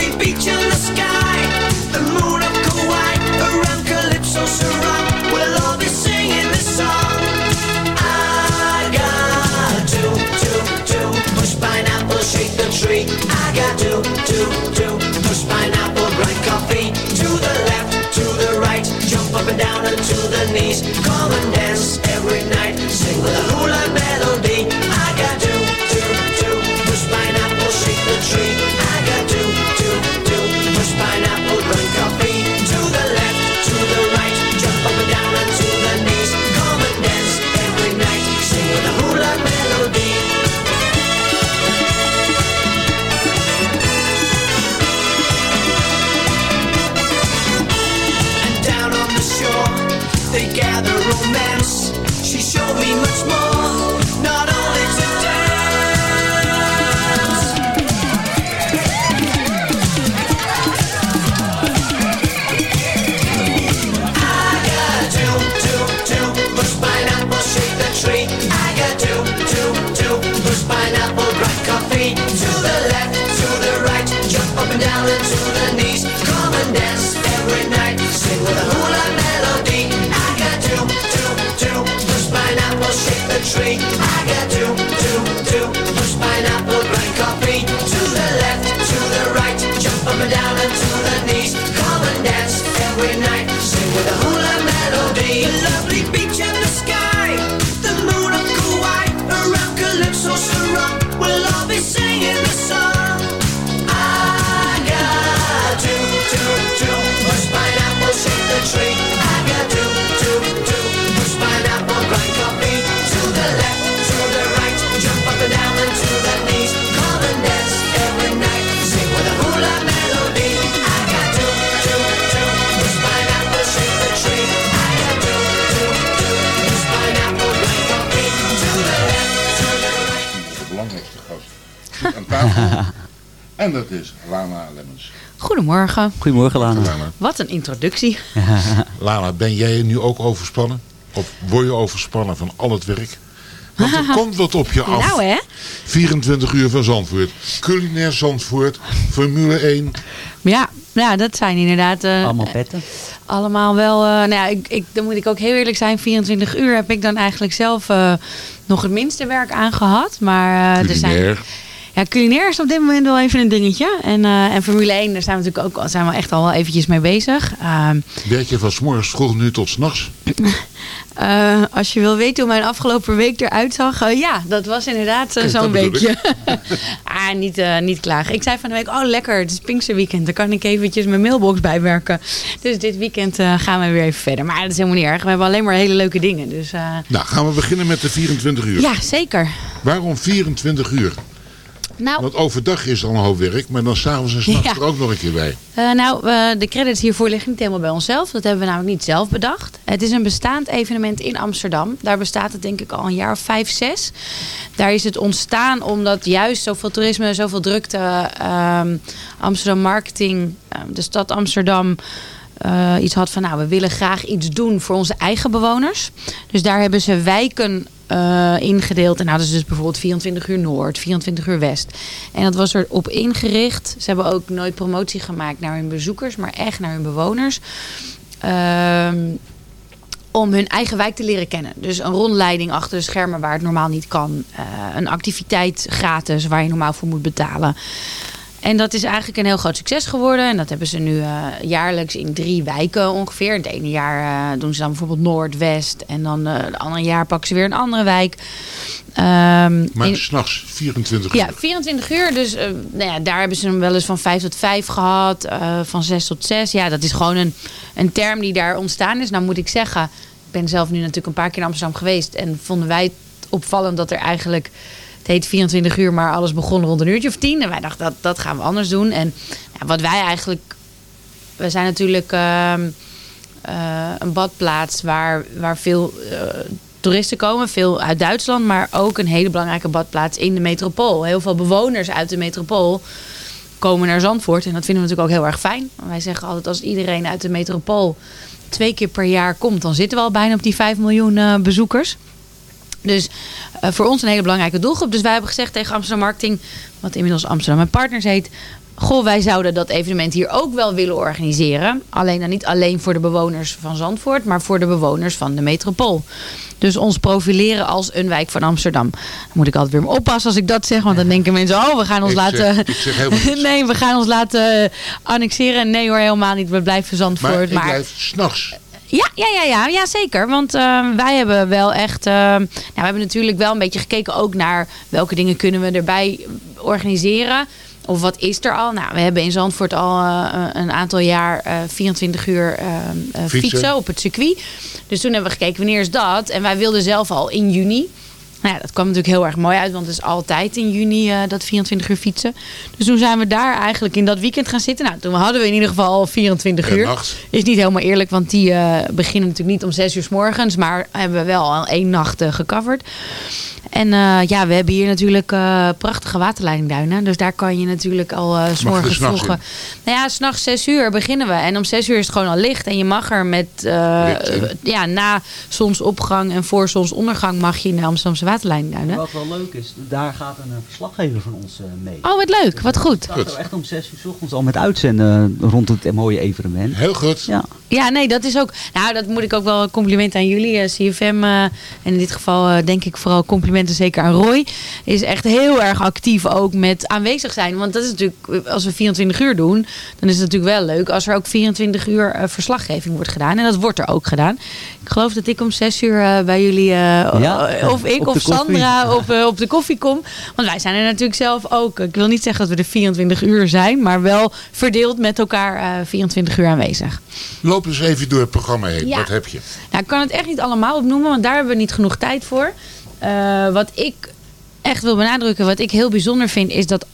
en dat is Lana Lemmens. Goedemorgen. Goedemorgen, Lana. Wat een introductie. Lana, ben jij nu ook overspannen? Of word je overspannen van al het werk? Want er komt wat op je af. Nou hè? 24 uur van Zandvoort. Culinair Zandvoort. Formule 1. Ja, ja dat zijn inderdaad... eh, Allemaal petten. allemaal wel... eh, nou ja, ik, ik, dan moet ik ook heel eerlijk zijn. 24 uur heb ik dan eigenlijk zelf eh, nog het minste werk aangehad. Maar eh, er zijn... Ja, culinair is op dit moment wel even een dingetje. En, eh, en Formule 1, daar zijn we natuurlijk ook zijn we echt al wel eventjes mee bezig. Ehm, Werk je van 's morgens vroeg nu tot 's nachts? eh, als je wil weten hoe mijn afgelopen week eruit zag. eh, ja, dat was inderdaad zo'n weekje. ah, niet, niet klagen. Ik zei van de week, oh lekker, het is Pinksterweekend. Dan kan ik eventjes mijn mailbox bijwerken. Dus dit weekend gaan we weer even verder. Maar dat is helemaal niet erg. We hebben alleen maar hele leuke dingen. Dus Nou, gaan we beginnen met de 24 uur. ja, zeker. Waarom 24 uur? Nou, Want overdag is er al een hoop werk, maar dan s'avonds en s'nachts Ja. er ook nog een keer bij. Eh, nou, eh, de credits hiervoor liggen niet helemaal bij onszelf. Dat hebben we namelijk niet zelf bedacht. Het is een bestaand evenement in Amsterdam. Daar bestaat het denk ik al een jaar of vijf, zes. Daar is het ontstaan omdat juist zoveel toerisme, zoveel drukte... ehm, Amsterdam Marketing, eh, de stad Amsterdam... eh, iets had van, nou, we willen graag iets doen voor onze eigen bewoners. Dus daar hebben ze wijken eh, ingedeeld. En hadden ze dus bijvoorbeeld 24 uur Noord, 24 uur West. En dat was erop ingericht. Ze hebben ook nooit promotie gemaakt naar hun bezoekers, maar echt naar hun bewoners. Ehm, om hun eigen wijk te leren kennen. Dus een rondleiding achter de schermen waar het normaal niet kan. Eh, een activiteit gratis waar je normaal voor moet betalen. En dat is eigenlijk een heel groot succes geworden. En dat hebben ze nu eh, jaarlijks in drie wijken ongeveer. Het ene jaar eh, doen ze dan bijvoorbeeld Noord, West. En dan eh het andere jaar pakken ze weer een andere wijk. Ehm, Maar s'nachts 24 uur. ja, 24 uur. Dus nou ja, daar hebben ze hem wel eens van 5 tot 5 gehad. eh, van 6 tot 6. Ja, dat is gewoon een, een term die daar ontstaan is. Nou moet ik zeggen, ik ben zelf nu natuurlijk een paar keer in Amsterdam geweest. En vonden wij het opvallend dat er eigenlijk... Het heet 24 uur, maar alles begon rond een uurtje of tien. En wij dachten, dat, dat gaan we anders doen. En ja, wat wij eigenlijk... We zijn natuurlijk ehm, eh, een badplaats waar, waar veel eh, toeristen komen. Veel uit Duitsland, maar ook een hele belangrijke badplaats in de metropool. Heel veel bewoners uit de metropool komen naar Zandvoort. En dat vinden we natuurlijk ook heel erg fijn. Wij zeggen altijd, als iedereen uit de metropool twee keer per jaar komt... dan zitten we al bijna op die 5 miljoen eh, bezoekers. Dus eh, voor ons een hele belangrijke doelgroep. Dus wij hebben gezegd tegen Amsterdam Marketing, wat inmiddels Amsterdam en Partners heet. Goh, wij zouden dat evenement hier ook wel willen organiseren. Alleen dan niet alleen voor de bewoners van Zandvoort, maar voor de bewoners van de metropool. Dus ons profileren als een wijk van Amsterdam. Dan moet ik altijd weer me oppassen als ik dat zeg, want dan denken mensen: oh, we gaan ons Ik laten. zeg- ik zeg helemaal niets. nee, we gaan ons laten annexeren. Nee hoor, helemaal niet. We blijven Zandvoort. Maar ik blijf s'nachts. Ja, ja, ja, ja, ja zeker. Want eh, wij hebben wel echt. eh, nou, we hebben natuurlijk wel een beetje gekeken ook naar welke dingen kunnen we erbij organiseren. Of wat is er al? Nou, we hebben in Zandvoort al eh, een aantal jaar eh, 24 uur eh, eh, Fietsen. fietsen op het circuit. Dus toen hebben we gekeken wanneer is dat. En wij wilden zelf al in juni. Nou ja, dat kwam natuurlijk heel erg mooi uit, want het is altijd in juni eh, dat 24 uur fietsen. Dus toen zijn we daar eigenlijk in dat weekend gaan zitten. Nou, toen hadden we in ieder geval al 24 En uur. nacht. Is niet helemaal eerlijk, want die eh, beginnen natuurlijk niet om 6 uur s morgens, maar hebben we wel al één nacht eh, gecoverd. En ja, we hebben hier natuurlijk prachtige waterleidingduinen. Dus daar kan je natuurlijk al s morgens vroeg. Nou ja, s'nachts 6 uur beginnen we. En om 6 uur is het gewoon al licht. En je mag er met, ja, na zonsopgang en voor zonsondergang mag je in de Amsterdamse Wat wel leuk is, daar gaat een eh, verslaggever van ons eh, mee. Oh, wat leuk. Wat goed. We starten echt om 6 uur 's ochtends al met uitzenden rond het mooie evenement. Heel goed. Ja. Ja, nee, dat is ook. Nou, dat moet ik ook wel een compliment aan jullie, eh, CFM. eh, en in dit geval eh, denk ik vooral complimenten zeker aan Roy. Is echt heel erg actief ook met aanwezig zijn. Want dat is natuurlijk, als we 24 uur doen, dan is het natuurlijk wel leuk als er ook 24 uur eh, verslaggeving wordt gedaan. En dat wordt er ook gedaan. Ik geloof dat ik om 6 uur eh, bij jullie, eh, Ja, of ik of koffie. Sandra, op, eh, op de koffie kom. Want wij zijn er natuurlijk zelf ook. Ik wil niet zeggen dat we er 24 uur zijn, maar wel verdeeld met elkaar eh 24 uur aanwezig. Loop eens even door het programma heen. Ja. Wat heb je? Nou, ik kan het echt niet allemaal opnoemen, want daar hebben we niet genoeg tijd voor. Eh, wat ik echt wil benadrukken, wat ik heel bijzonder vind, is dat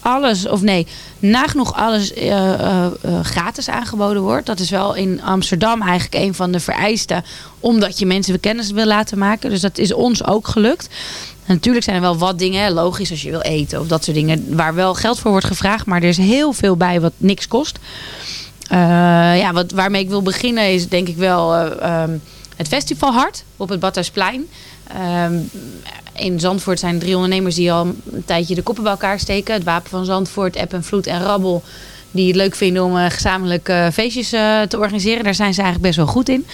alles, of nee, nagenoeg alles eh, eh, eh, gratis aangeboden wordt. Dat is wel in Amsterdam eigenlijk een van de vereisten, omdat je mensen kennis wil laten maken. Dus dat is ons ook gelukt. Natuurlijk zijn er wel wat dingen, logisch als je wil eten of dat soort dingen, waar wel geld voor wordt gevraagd. Maar er is heel veel bij wat niks kost. Ja, wat, waarmee ik wil beginnen is denk ik wel eh, ehm, het Festival Hart op het Badhuisplein. Ehm, in Zandvoort zijn drie ondernemers die al een tijdje de koppen bij elkaar steken. Het Wapen van Zandvoort, App en Vloed en Rabbel. Die het leuk vinden om eh, gezamenlijk eh, feestjes eh, te organiseren. Daar zijn ze eigenlijk best wel goed in.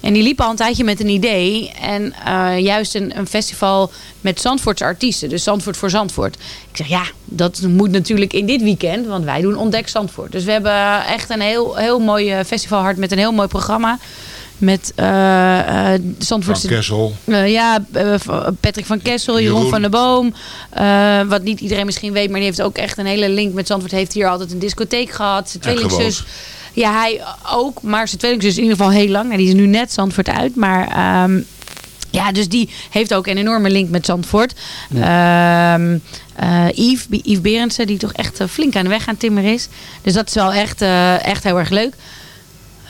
En die liepen al een tijdje met een idee. En juist een, een festival met Zandvoortse artiesten. Dus Zandvoort voor Zandvoort. Ik zeg ja, dat moet natuurlijk in dit weekend. Want wij doen Ontdek Zandvoort. Dus we hebben echt een heel, heel mooi festivalhart met een heel mooi programma. Met Zandvoortse... Van Kessel. Eh, ja, Patrick van Kessel, Jeroen, Jeroen. van der Boom. Wat niet iedereen misschien weet, maar die heeft ook echt een hele link met Zandvoort. Heeft hier altijd een discotheek gehad. Zijn En tweelingzus. Ja, hij ook. Maar zijn tweelingzus in ieder geval heel lang. Nou, die is nu net Zandvoort uit. Maar ehm, ja, dus die heeft ook een enorme link met Zandvoort. Ehm, eh, Yves, Yves Berendsen, die toch echt flink aan de weg aan het timmeren is. Dus dat is wel echt, echt heel erg leuk.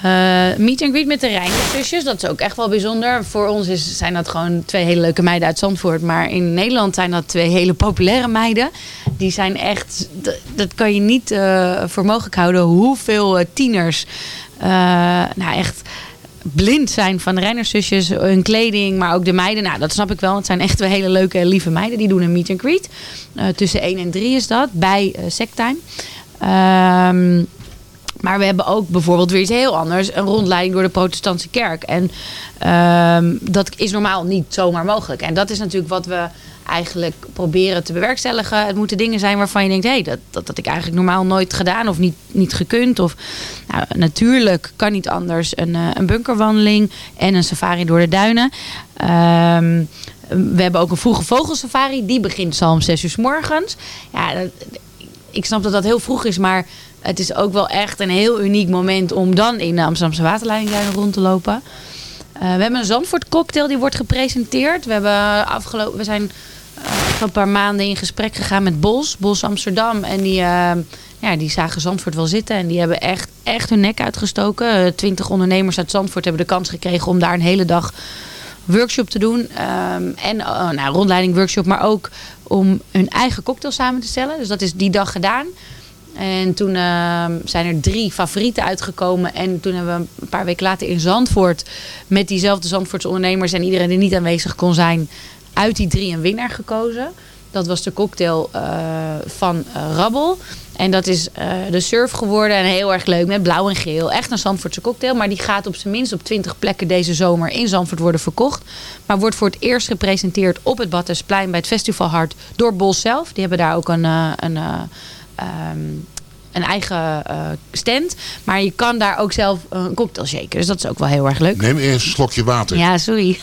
Eh, meet and greet met de Rijnzusjes, dat is ook echt wel bijzonder. Voor ons is, zijn dat gewoon twee hele leuke meiden uit Zandvoort. Maar in Nederland zijn dat twee hele populaire meiden. Die zijn echt, dat kan je niet eh, voor mogelijk houden hoeveel eh, tieners nou echt blind zijn van de Reinerzusjes, hun kleding, maar ook de meiden. Nou, dat snap ik wel. Het zijn echt twee hele leuke, lieve meiden. Die doen een meet and greet. Tussen 1 en 3 is dat, bij uh, Sectime. Ehm maar we hebben ook bijvoorbeeld weer iets heel anders. Een rondleiding door de protestantse kerk. En ehm, dat is normaal niet zomaar mogelijk. En dat is natuurlijk wat we eigenlijk proberen te bewerkstelligen. Het moeten dingen zijn waarvan je denkt... hé, hey, dat, dat had ik eigenlijk normaal nooit gedaan of niet, niet gekund. Of, nou, natuurlijk kan niet anders een, eh, een bunkerwandeling... en een safari door de duinen. Ehm, we hebben ook een vroege vogelsafari. Die begint zo om 6 uur 's morgens. Ja, ik snap dat dat heel vroeg is, maar het is ook wel echt een heel uniek moment om dan in de Amsterdamse waterleidingduinen rond te lopen. Eh, we hebben een Zandvoort cocktail die wordt gepresenteerd. We, hebben afgelopen, we zijn eh, een paar maanden in gesprek gegaan met Bos, Bos Amsterdam. En die, eh, ja, die zagen Zandvoort wel zitten en die hebben echt, echt hun nek uitgestoken. Twintig ondernemers uit Zandvoort hebben de kans gekregen om daar een hele dag workshop te doen. Ehm, en uh, nou, rondleiding workshop, maar ook om hun eigen cocktail samen te stellen. Dus dat is die dag gedaan. En toen ehm, zijn er drie favorieten uitgekomen. En toen hebben we een paar weken later in Zandvoort... met diezelfde Zandvoortse ondernemers... en iedereen die niet aanwezig kon zijn... uit die drie een winnaar gekozen. Dat was de cocktail eh, van eh, Rabbel. En dat is eh, de surf geworden en heel erg leuk met blauw en geel. Echt een Zandvoortse cocktail. Maar die gaat op zijn minst op 20 plekken deze zomer in Zandvoort worden verkocht. Maar wordt voor het eerst gepresenteerd op het Badhuisplein bij het Festival Hart door Bos zelf. Die hebben daar ook een, een, eh, ehm, een eigen eh, stand. Maar je kan daar ook zelf een cocktail shaken. Dus dat is ook wel heel erg leuk. Neem eerst een slokje water. Ja, sorry.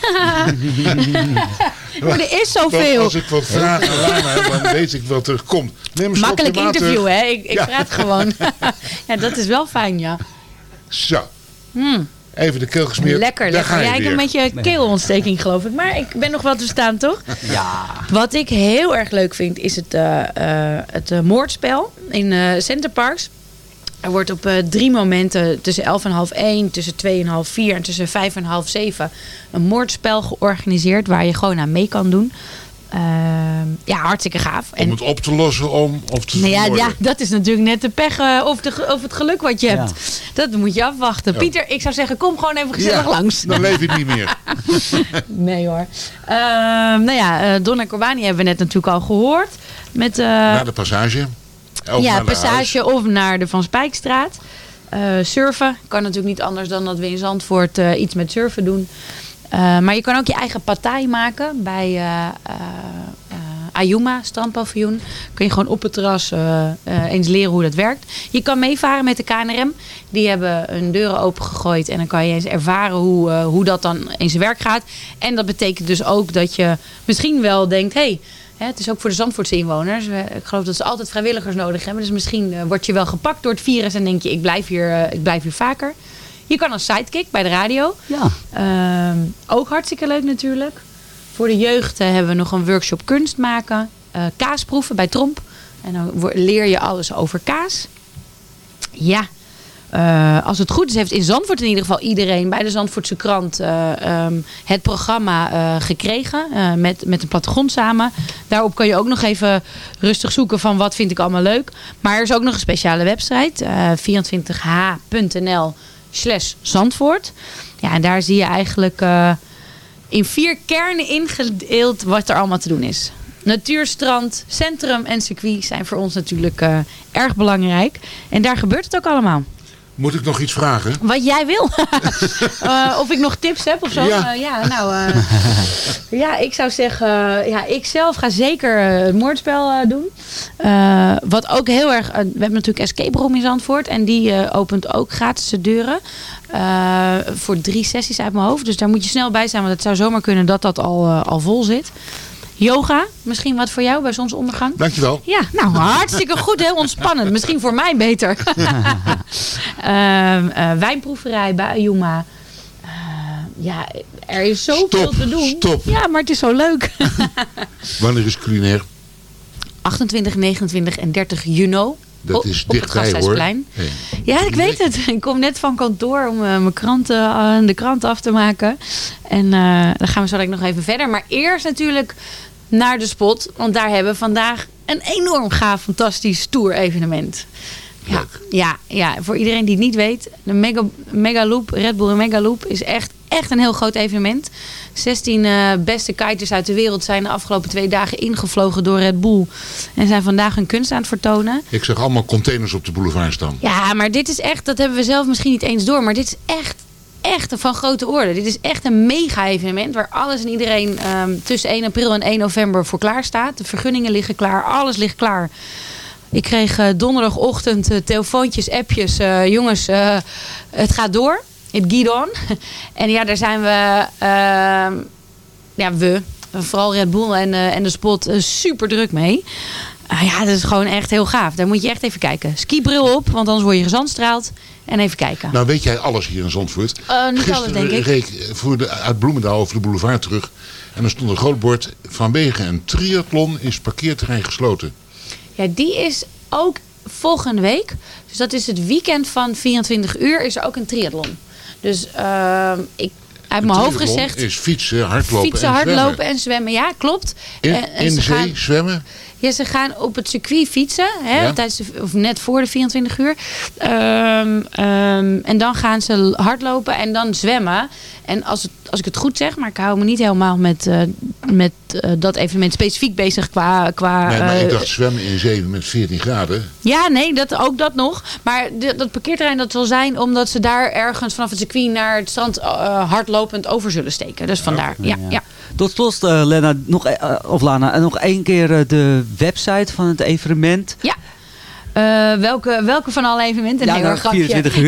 maar er is zoveel. Als ik wat vragen aan heb, dan weet ik wat er komt. Neem een Makkelijk slokje water. interview, hè? Ik, ik Ja. praat gewoon. ja, dat is wel fijn, ja. Zo, Hmm. Even de keel gesmeerd. Lekker, Daar ga lekker. je Jij hebt weer. een beetje keelontsteking, geloof ik. Maar ik ben nog wel te staan, toch? Ja. Wat ik heel erg leuk vind, is het, eh, eh, het eh, moordspel in eh Centerparks. Er wordt op eh, drie momenten tussen 11 en half 1, tussen 2 en half 4 en tussen 5 en half 7 een moordspel georganiseerd waar je gewoon aan mee kan doen. Ehm, ja, hartstikke gaaf. Om het op te lossen om, of te Nou ja, ja, dat is natuurlijk net de pech eh, of, de, of het geluk wat je Ja. hebt. Dat moet je afwachten. Ja. Pieter, ik zou zeggen, kom gewoon even gezellig Ja, langs. Dan leef ik niet meer. nee hoor. Ehm, nou ja, eh Don en Corbani hebben we net natuurlijk al gehoord. Met, eh, Naar de passage. Of ja, naar passage of naar de Van Spijkstraat. Eh, surfen kan natuurlijk niet anders dan dat we in Zandvoort eh, iets met surfen doen. Eh, maar je kan ook je eigen partij maken bij eh, eh, Ayuma, strandpaviljoen. Kun je gewoon op het terras eens leren hoe dat werkt. Je kan meevaren met de KNRM. Die hebben hun deuren opengegooid. En dan kan je eens ervaren hoe, hoe dat dan in zijn werk gaat. En dat betekent dus ook dat je misschien wel denkt... Hey, het is ook voor de Zandvoortse inwoners. Ik geloof dat ze altijd vrijwilligers nodig hebben. Dus misschien word je wel gepakt door het virus en denk je, ik blijf hier, ik blijf hier vaker. Je kan als sidekick bij de radio. Ja. Ehm, ook hartstikke leuk natuurlijk. Voor de jeugd eh, hebben we nog een workshop kunst maken. eh, kaasproeven bij Tromp. En dan leer je alles over kaas. Ja, eh, als het goed is, heeft in Zandvoort in ieder geval iedereen bij de Zandvoortse krant eh, ehm, het programma gekregen. met, met een plattegrond samen. Daarop kan je ook nog even rustig zoeken van wat vind ik allemaal leuk. Maar er is ook nog een speciale website. eh 24h.nl slash Zandvoort. Ja, en daar zie je eigenlijk eh, in vier kernen ingedeeld wat er allemaal te doen is. Natuurstrand, centrum en circuit zijn voor ons natuurlijk eh, erg belangrijk. En daar gebeurt het ook allemaal. Moet ik nog iets vragen? Wat jij wil. Eh, of ik nog tips heb of zo. Ja. Eh, ja, nou, eh, ja, ik zou zeggen, ja, ik zelf ga zeker het moordspel doen. Wat ook heel erg, we hebben natuurlijk Escape Room in Zandvoort. En die opent ook gratis de deuren. voor drie sessies uit mijn hoofd. Dus daar moet je snel bij zijn. Want het zou zomaar kunnen dat dat al, al vol zit. Yoga, misschien wat voor jou bij zonsondergang? Dankjewel. Ja, nou hartstikke goed, heel ontspannend. Misschien voor mij beter. Ehm, eh, wijnproeverij bij Ayuma. Eh, ja, er is zoveel Stop, te doen. stop. Ja, maar het is zo leuk. Wanneer is culinair? 28, 29 en 30 juni. Dat is op dichtbij hoor. Hey. Ja, ik weet het. Ik kom net van kantoor om eh, mijn kranten, eh, de krant af te maken. En dan gaan we zo nog even verder. Maar eerst natuurlijk naar de spot. Want daar hebben we vandaag een enorm gaaf, fantastisch tour evenement. Ja, ja, ja, voor iedereen die het niet weet. De Mega, Megaloop, Red Bull Megaloop is echt, echt een heel groot evenement. 16 eh, beste kiters uit de wereld zijn de afgelopen twee dagen ingevlogen door Red Bull. En zijn vandaag hun kunst aan het vertonen. Ik zag allemaal containers op de boulevard staan. Ja, maar dit is echt, dat hebben we zelf misschien niet eens door. Maar dit is echt, echt van grote orde. Dit is echt een mega evenement waar alles en iedereen ehm, tussen 1 april en 1 november voor klaar staat. De vergunningen liggen klaar, alles ligt klaar. Ik kreeg eh, donderdagochtend eh, telefoontjes, appjes. eh, jongens, het gaat door. Het gaat on. en ja, daar zijn we, ehm, ja, we, vooral Red Bull en, en de spot, super druk mee. Ah ja, dat is gewoon echt heel gaaf. Daar moet je echt even kijken. Skibril op, want anders word je gezandstraald. En even kijken. Nou weet jij alles hier in Zandvoort. Eh, niet alles, denk ik. reed ik voor de, uit Bloemendaal over de boulevard terug. En er stond een groot bord. Vanwege een triathlon is parkeerterrein gesloten. Ja, die is ook volgende week. Dus dat is het weekend van 24 uur is er ook een triathlon. Dus ehm, ik uit mijn hoofd gezegd... is fietsen, hardlopen Fietsen, en hardlopen en zwemmen. Ja, klopt. In, En- en in de zee, gaan- zwemmen. Ja, ze gaan op het circuit fietsen, hè, Ja. tijdens de, of net voor de 24 uur. Ehm, ehm, en dan gaan ze hardlopen en dan zwemmen. En als, het, als ik het goed zeg, maar ik hou me niet helemaal met, eh, met eh, dat evenement specifiek bezig qua... qua nee, maar ik eh, dacht zwemmen in zeven met 14 graden. Ja, nee, dat, ook dat nog. Maar de, dat parkeerterrein dat zal zijn omdat ze daar ergens vanaf het circuit naar het strand hardlopend over zullen steken. Dus vandaar, ja. ja. Tot slot, Lena, nog, of Lana, nog één keer de website van het evenement. Ja. Welke, welke van alle evenementen? Ja, nee, nou,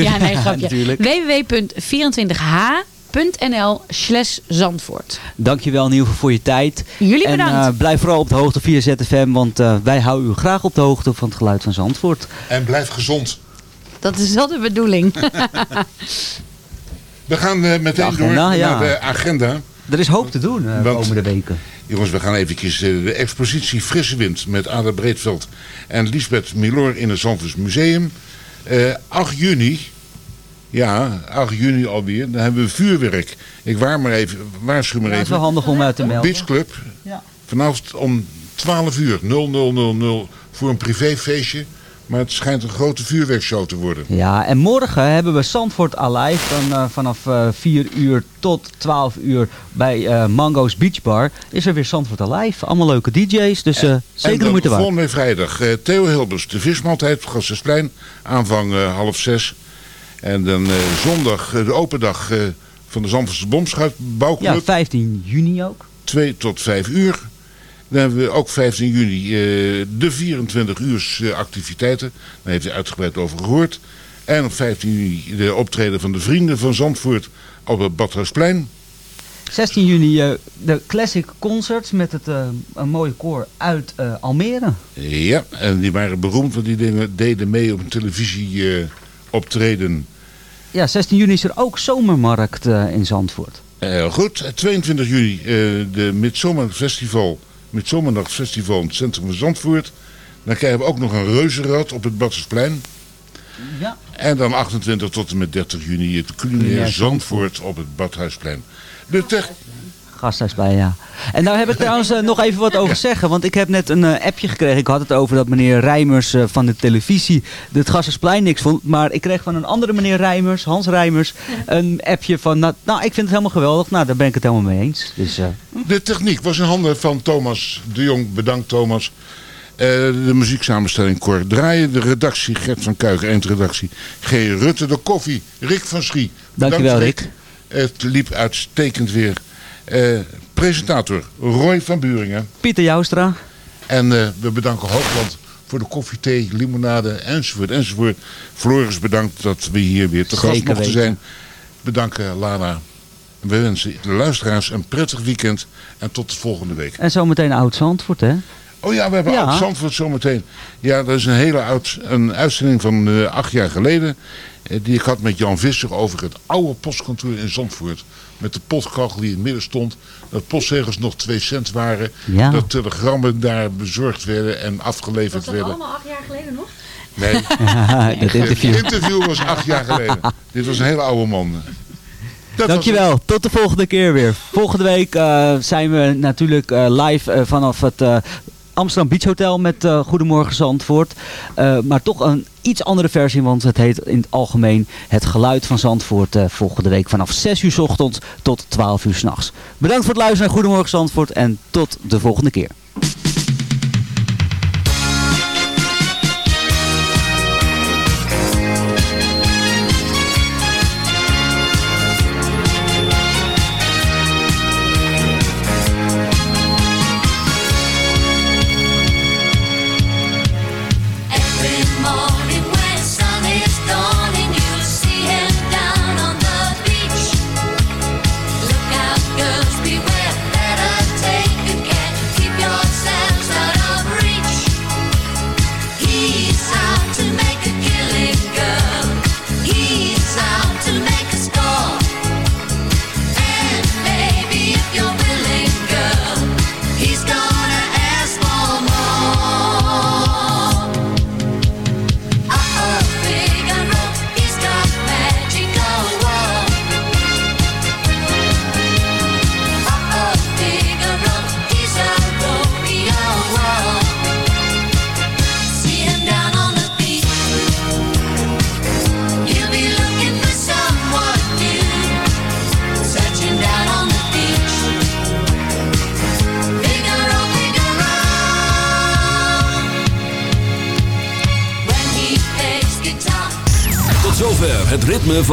Ja, nee, grapje. Www.24h nl slash Zandvoort. Dankjewel in voor je tijd. Jullie bedankt. En, blijf vooral op de hoogte via ZFM, want eh, wij houden u graag op de hoogte van het geluid van Zandvoort. En blijf gezond. Dat is wel de bedoeling. we gaan eh, meteen door naar de agenda. Er is hoop te doen de komende weken. Jongens, we gaan eventjes de expositie Frisse Wind met Ada Breedveld en Lisbeth Milor in het Zandvoort Museum. 8 juni ja, 8 juni alweer, dan hebben we vuurwerk. Ik waar maar even, waarschuw maar Ja, het is even. wel handig om uit te melden. Beach Club, Ja. Vanavond om 12 uur 0000 voor een privéfeestje. Maar het schijnt een grote vuurwerkshow te worden. Ja, en morgen hebben we Zandvoort Alive. Dan, eh, vanaf eh 4 uur tot 12 uur bij eh, Mango's Beach Bar. Is er weer Zandvoort Alive. Allemaal leuke DJ's. Dus eh, en zeker de moeite waard. volgende week vrijdag eh, Theo Hilbers, de vismaaltijd op Gassersplein. Aanvang eh, half zes. En dan eh, zondag eh, de open dag eh, van de Zandvoortse Bomschuit Bouwclub. Ja, 15 juni ook. 2 tot 5 uur. Dan hebben we ook 15 juni de 24 uur eh, activiteiten. Daar heeft u uitgebreid over gehoord. En op 15 juni de optreden van de Vrienden van Zandvoort op het Badhuisplein. 16 juni de Classic Concerts met het, een mooie koor uit Almere. Ja, en die waren beroemd, want die dingen deden mee op een televisie optreden. Ja, 16 juni is er ook zomermarkt eh, in Zandvoort. Heel goed, 22 juni eh, de Midzomerfestival, Midzomernachtsfestival in het centrum van Zandvoort. Dan krijgen we ook nog een reuzenrad op het Badhuisplein. Ja. En dan 28 tot en met 30 juni het culinair Zandvoort op het Badhuisplein. De tech... Gasthuis bij, ja. En daar heb ik trouwens eh, nog even wat over zeggen. Want ik heb net een eh, appje gekregen. Ik had het over dat meneer Rijmers eh, van de televisie het Gasthuisplein niks vond. Maar ik kreeg van een andere meneer Rijmers, Hans Rijmers, een appje van... Nou, nou, ik vind het helemaal geweldig. Nou, daar ben ik het helemaal mee eens. Dus, De techniek was in handen van Thomas de Jong. Bedankt Thomas. Eh, de muzieksamenstelling Cor Draaien. De redactie Gert van Kuiken. Eindredactie G. Rutte. De koffie Rick van Schie. Bedankt, Dankjewel, Rick. Het liep uitstekend weer. Eh, presentator Roy van Buringen. Pieter Joustra. En eh, we bedanken Hoogland voor de koffie, thee, limonade enzovoort enzovoort. Floris bedankt dat we hier weer te gast mochten weten. zijn. Bedanken Lana. We wensen de luisteraars een prettig weekend en tot de volgende week. En zometeen Oud Zandvoort, hè? Oh ja, we hebben Ja. Oud Zandvoort zometeen. Ja, dat is een hele oud, een uitzending van eh, acht jaar geleden. die ik had met Jan Visser over het oude postkantoor in Zandvoort. Met de postkachel die in het midden stond. Dat postzegels nog 2 cent waren. Ja. Dat telegrammen daar bezorgd werden en afgeleverd werden. acht jaar geleden nog? Nee. dat interview. Het interview was acht jaar geleden. Dit was een hele oude man. Dat was Dankjewel, tot de volgende keer weer. Volgende week eh, zijn we natuurlijk eh, live eh, vanaf het eh, Amsterdam Beach Hotel met eh, Goedemorgen Zandvoort. Eh, maar toch een iets andere versie, want het heet in het algemeen Het Geluid van Zandvoort. eh, volgende week vanaf 6 uur 's ochtends tot 12 uur 's nachts. Bedankt voor het luisteren naar Goedemorgen Zandvoort en tot de volgende keer.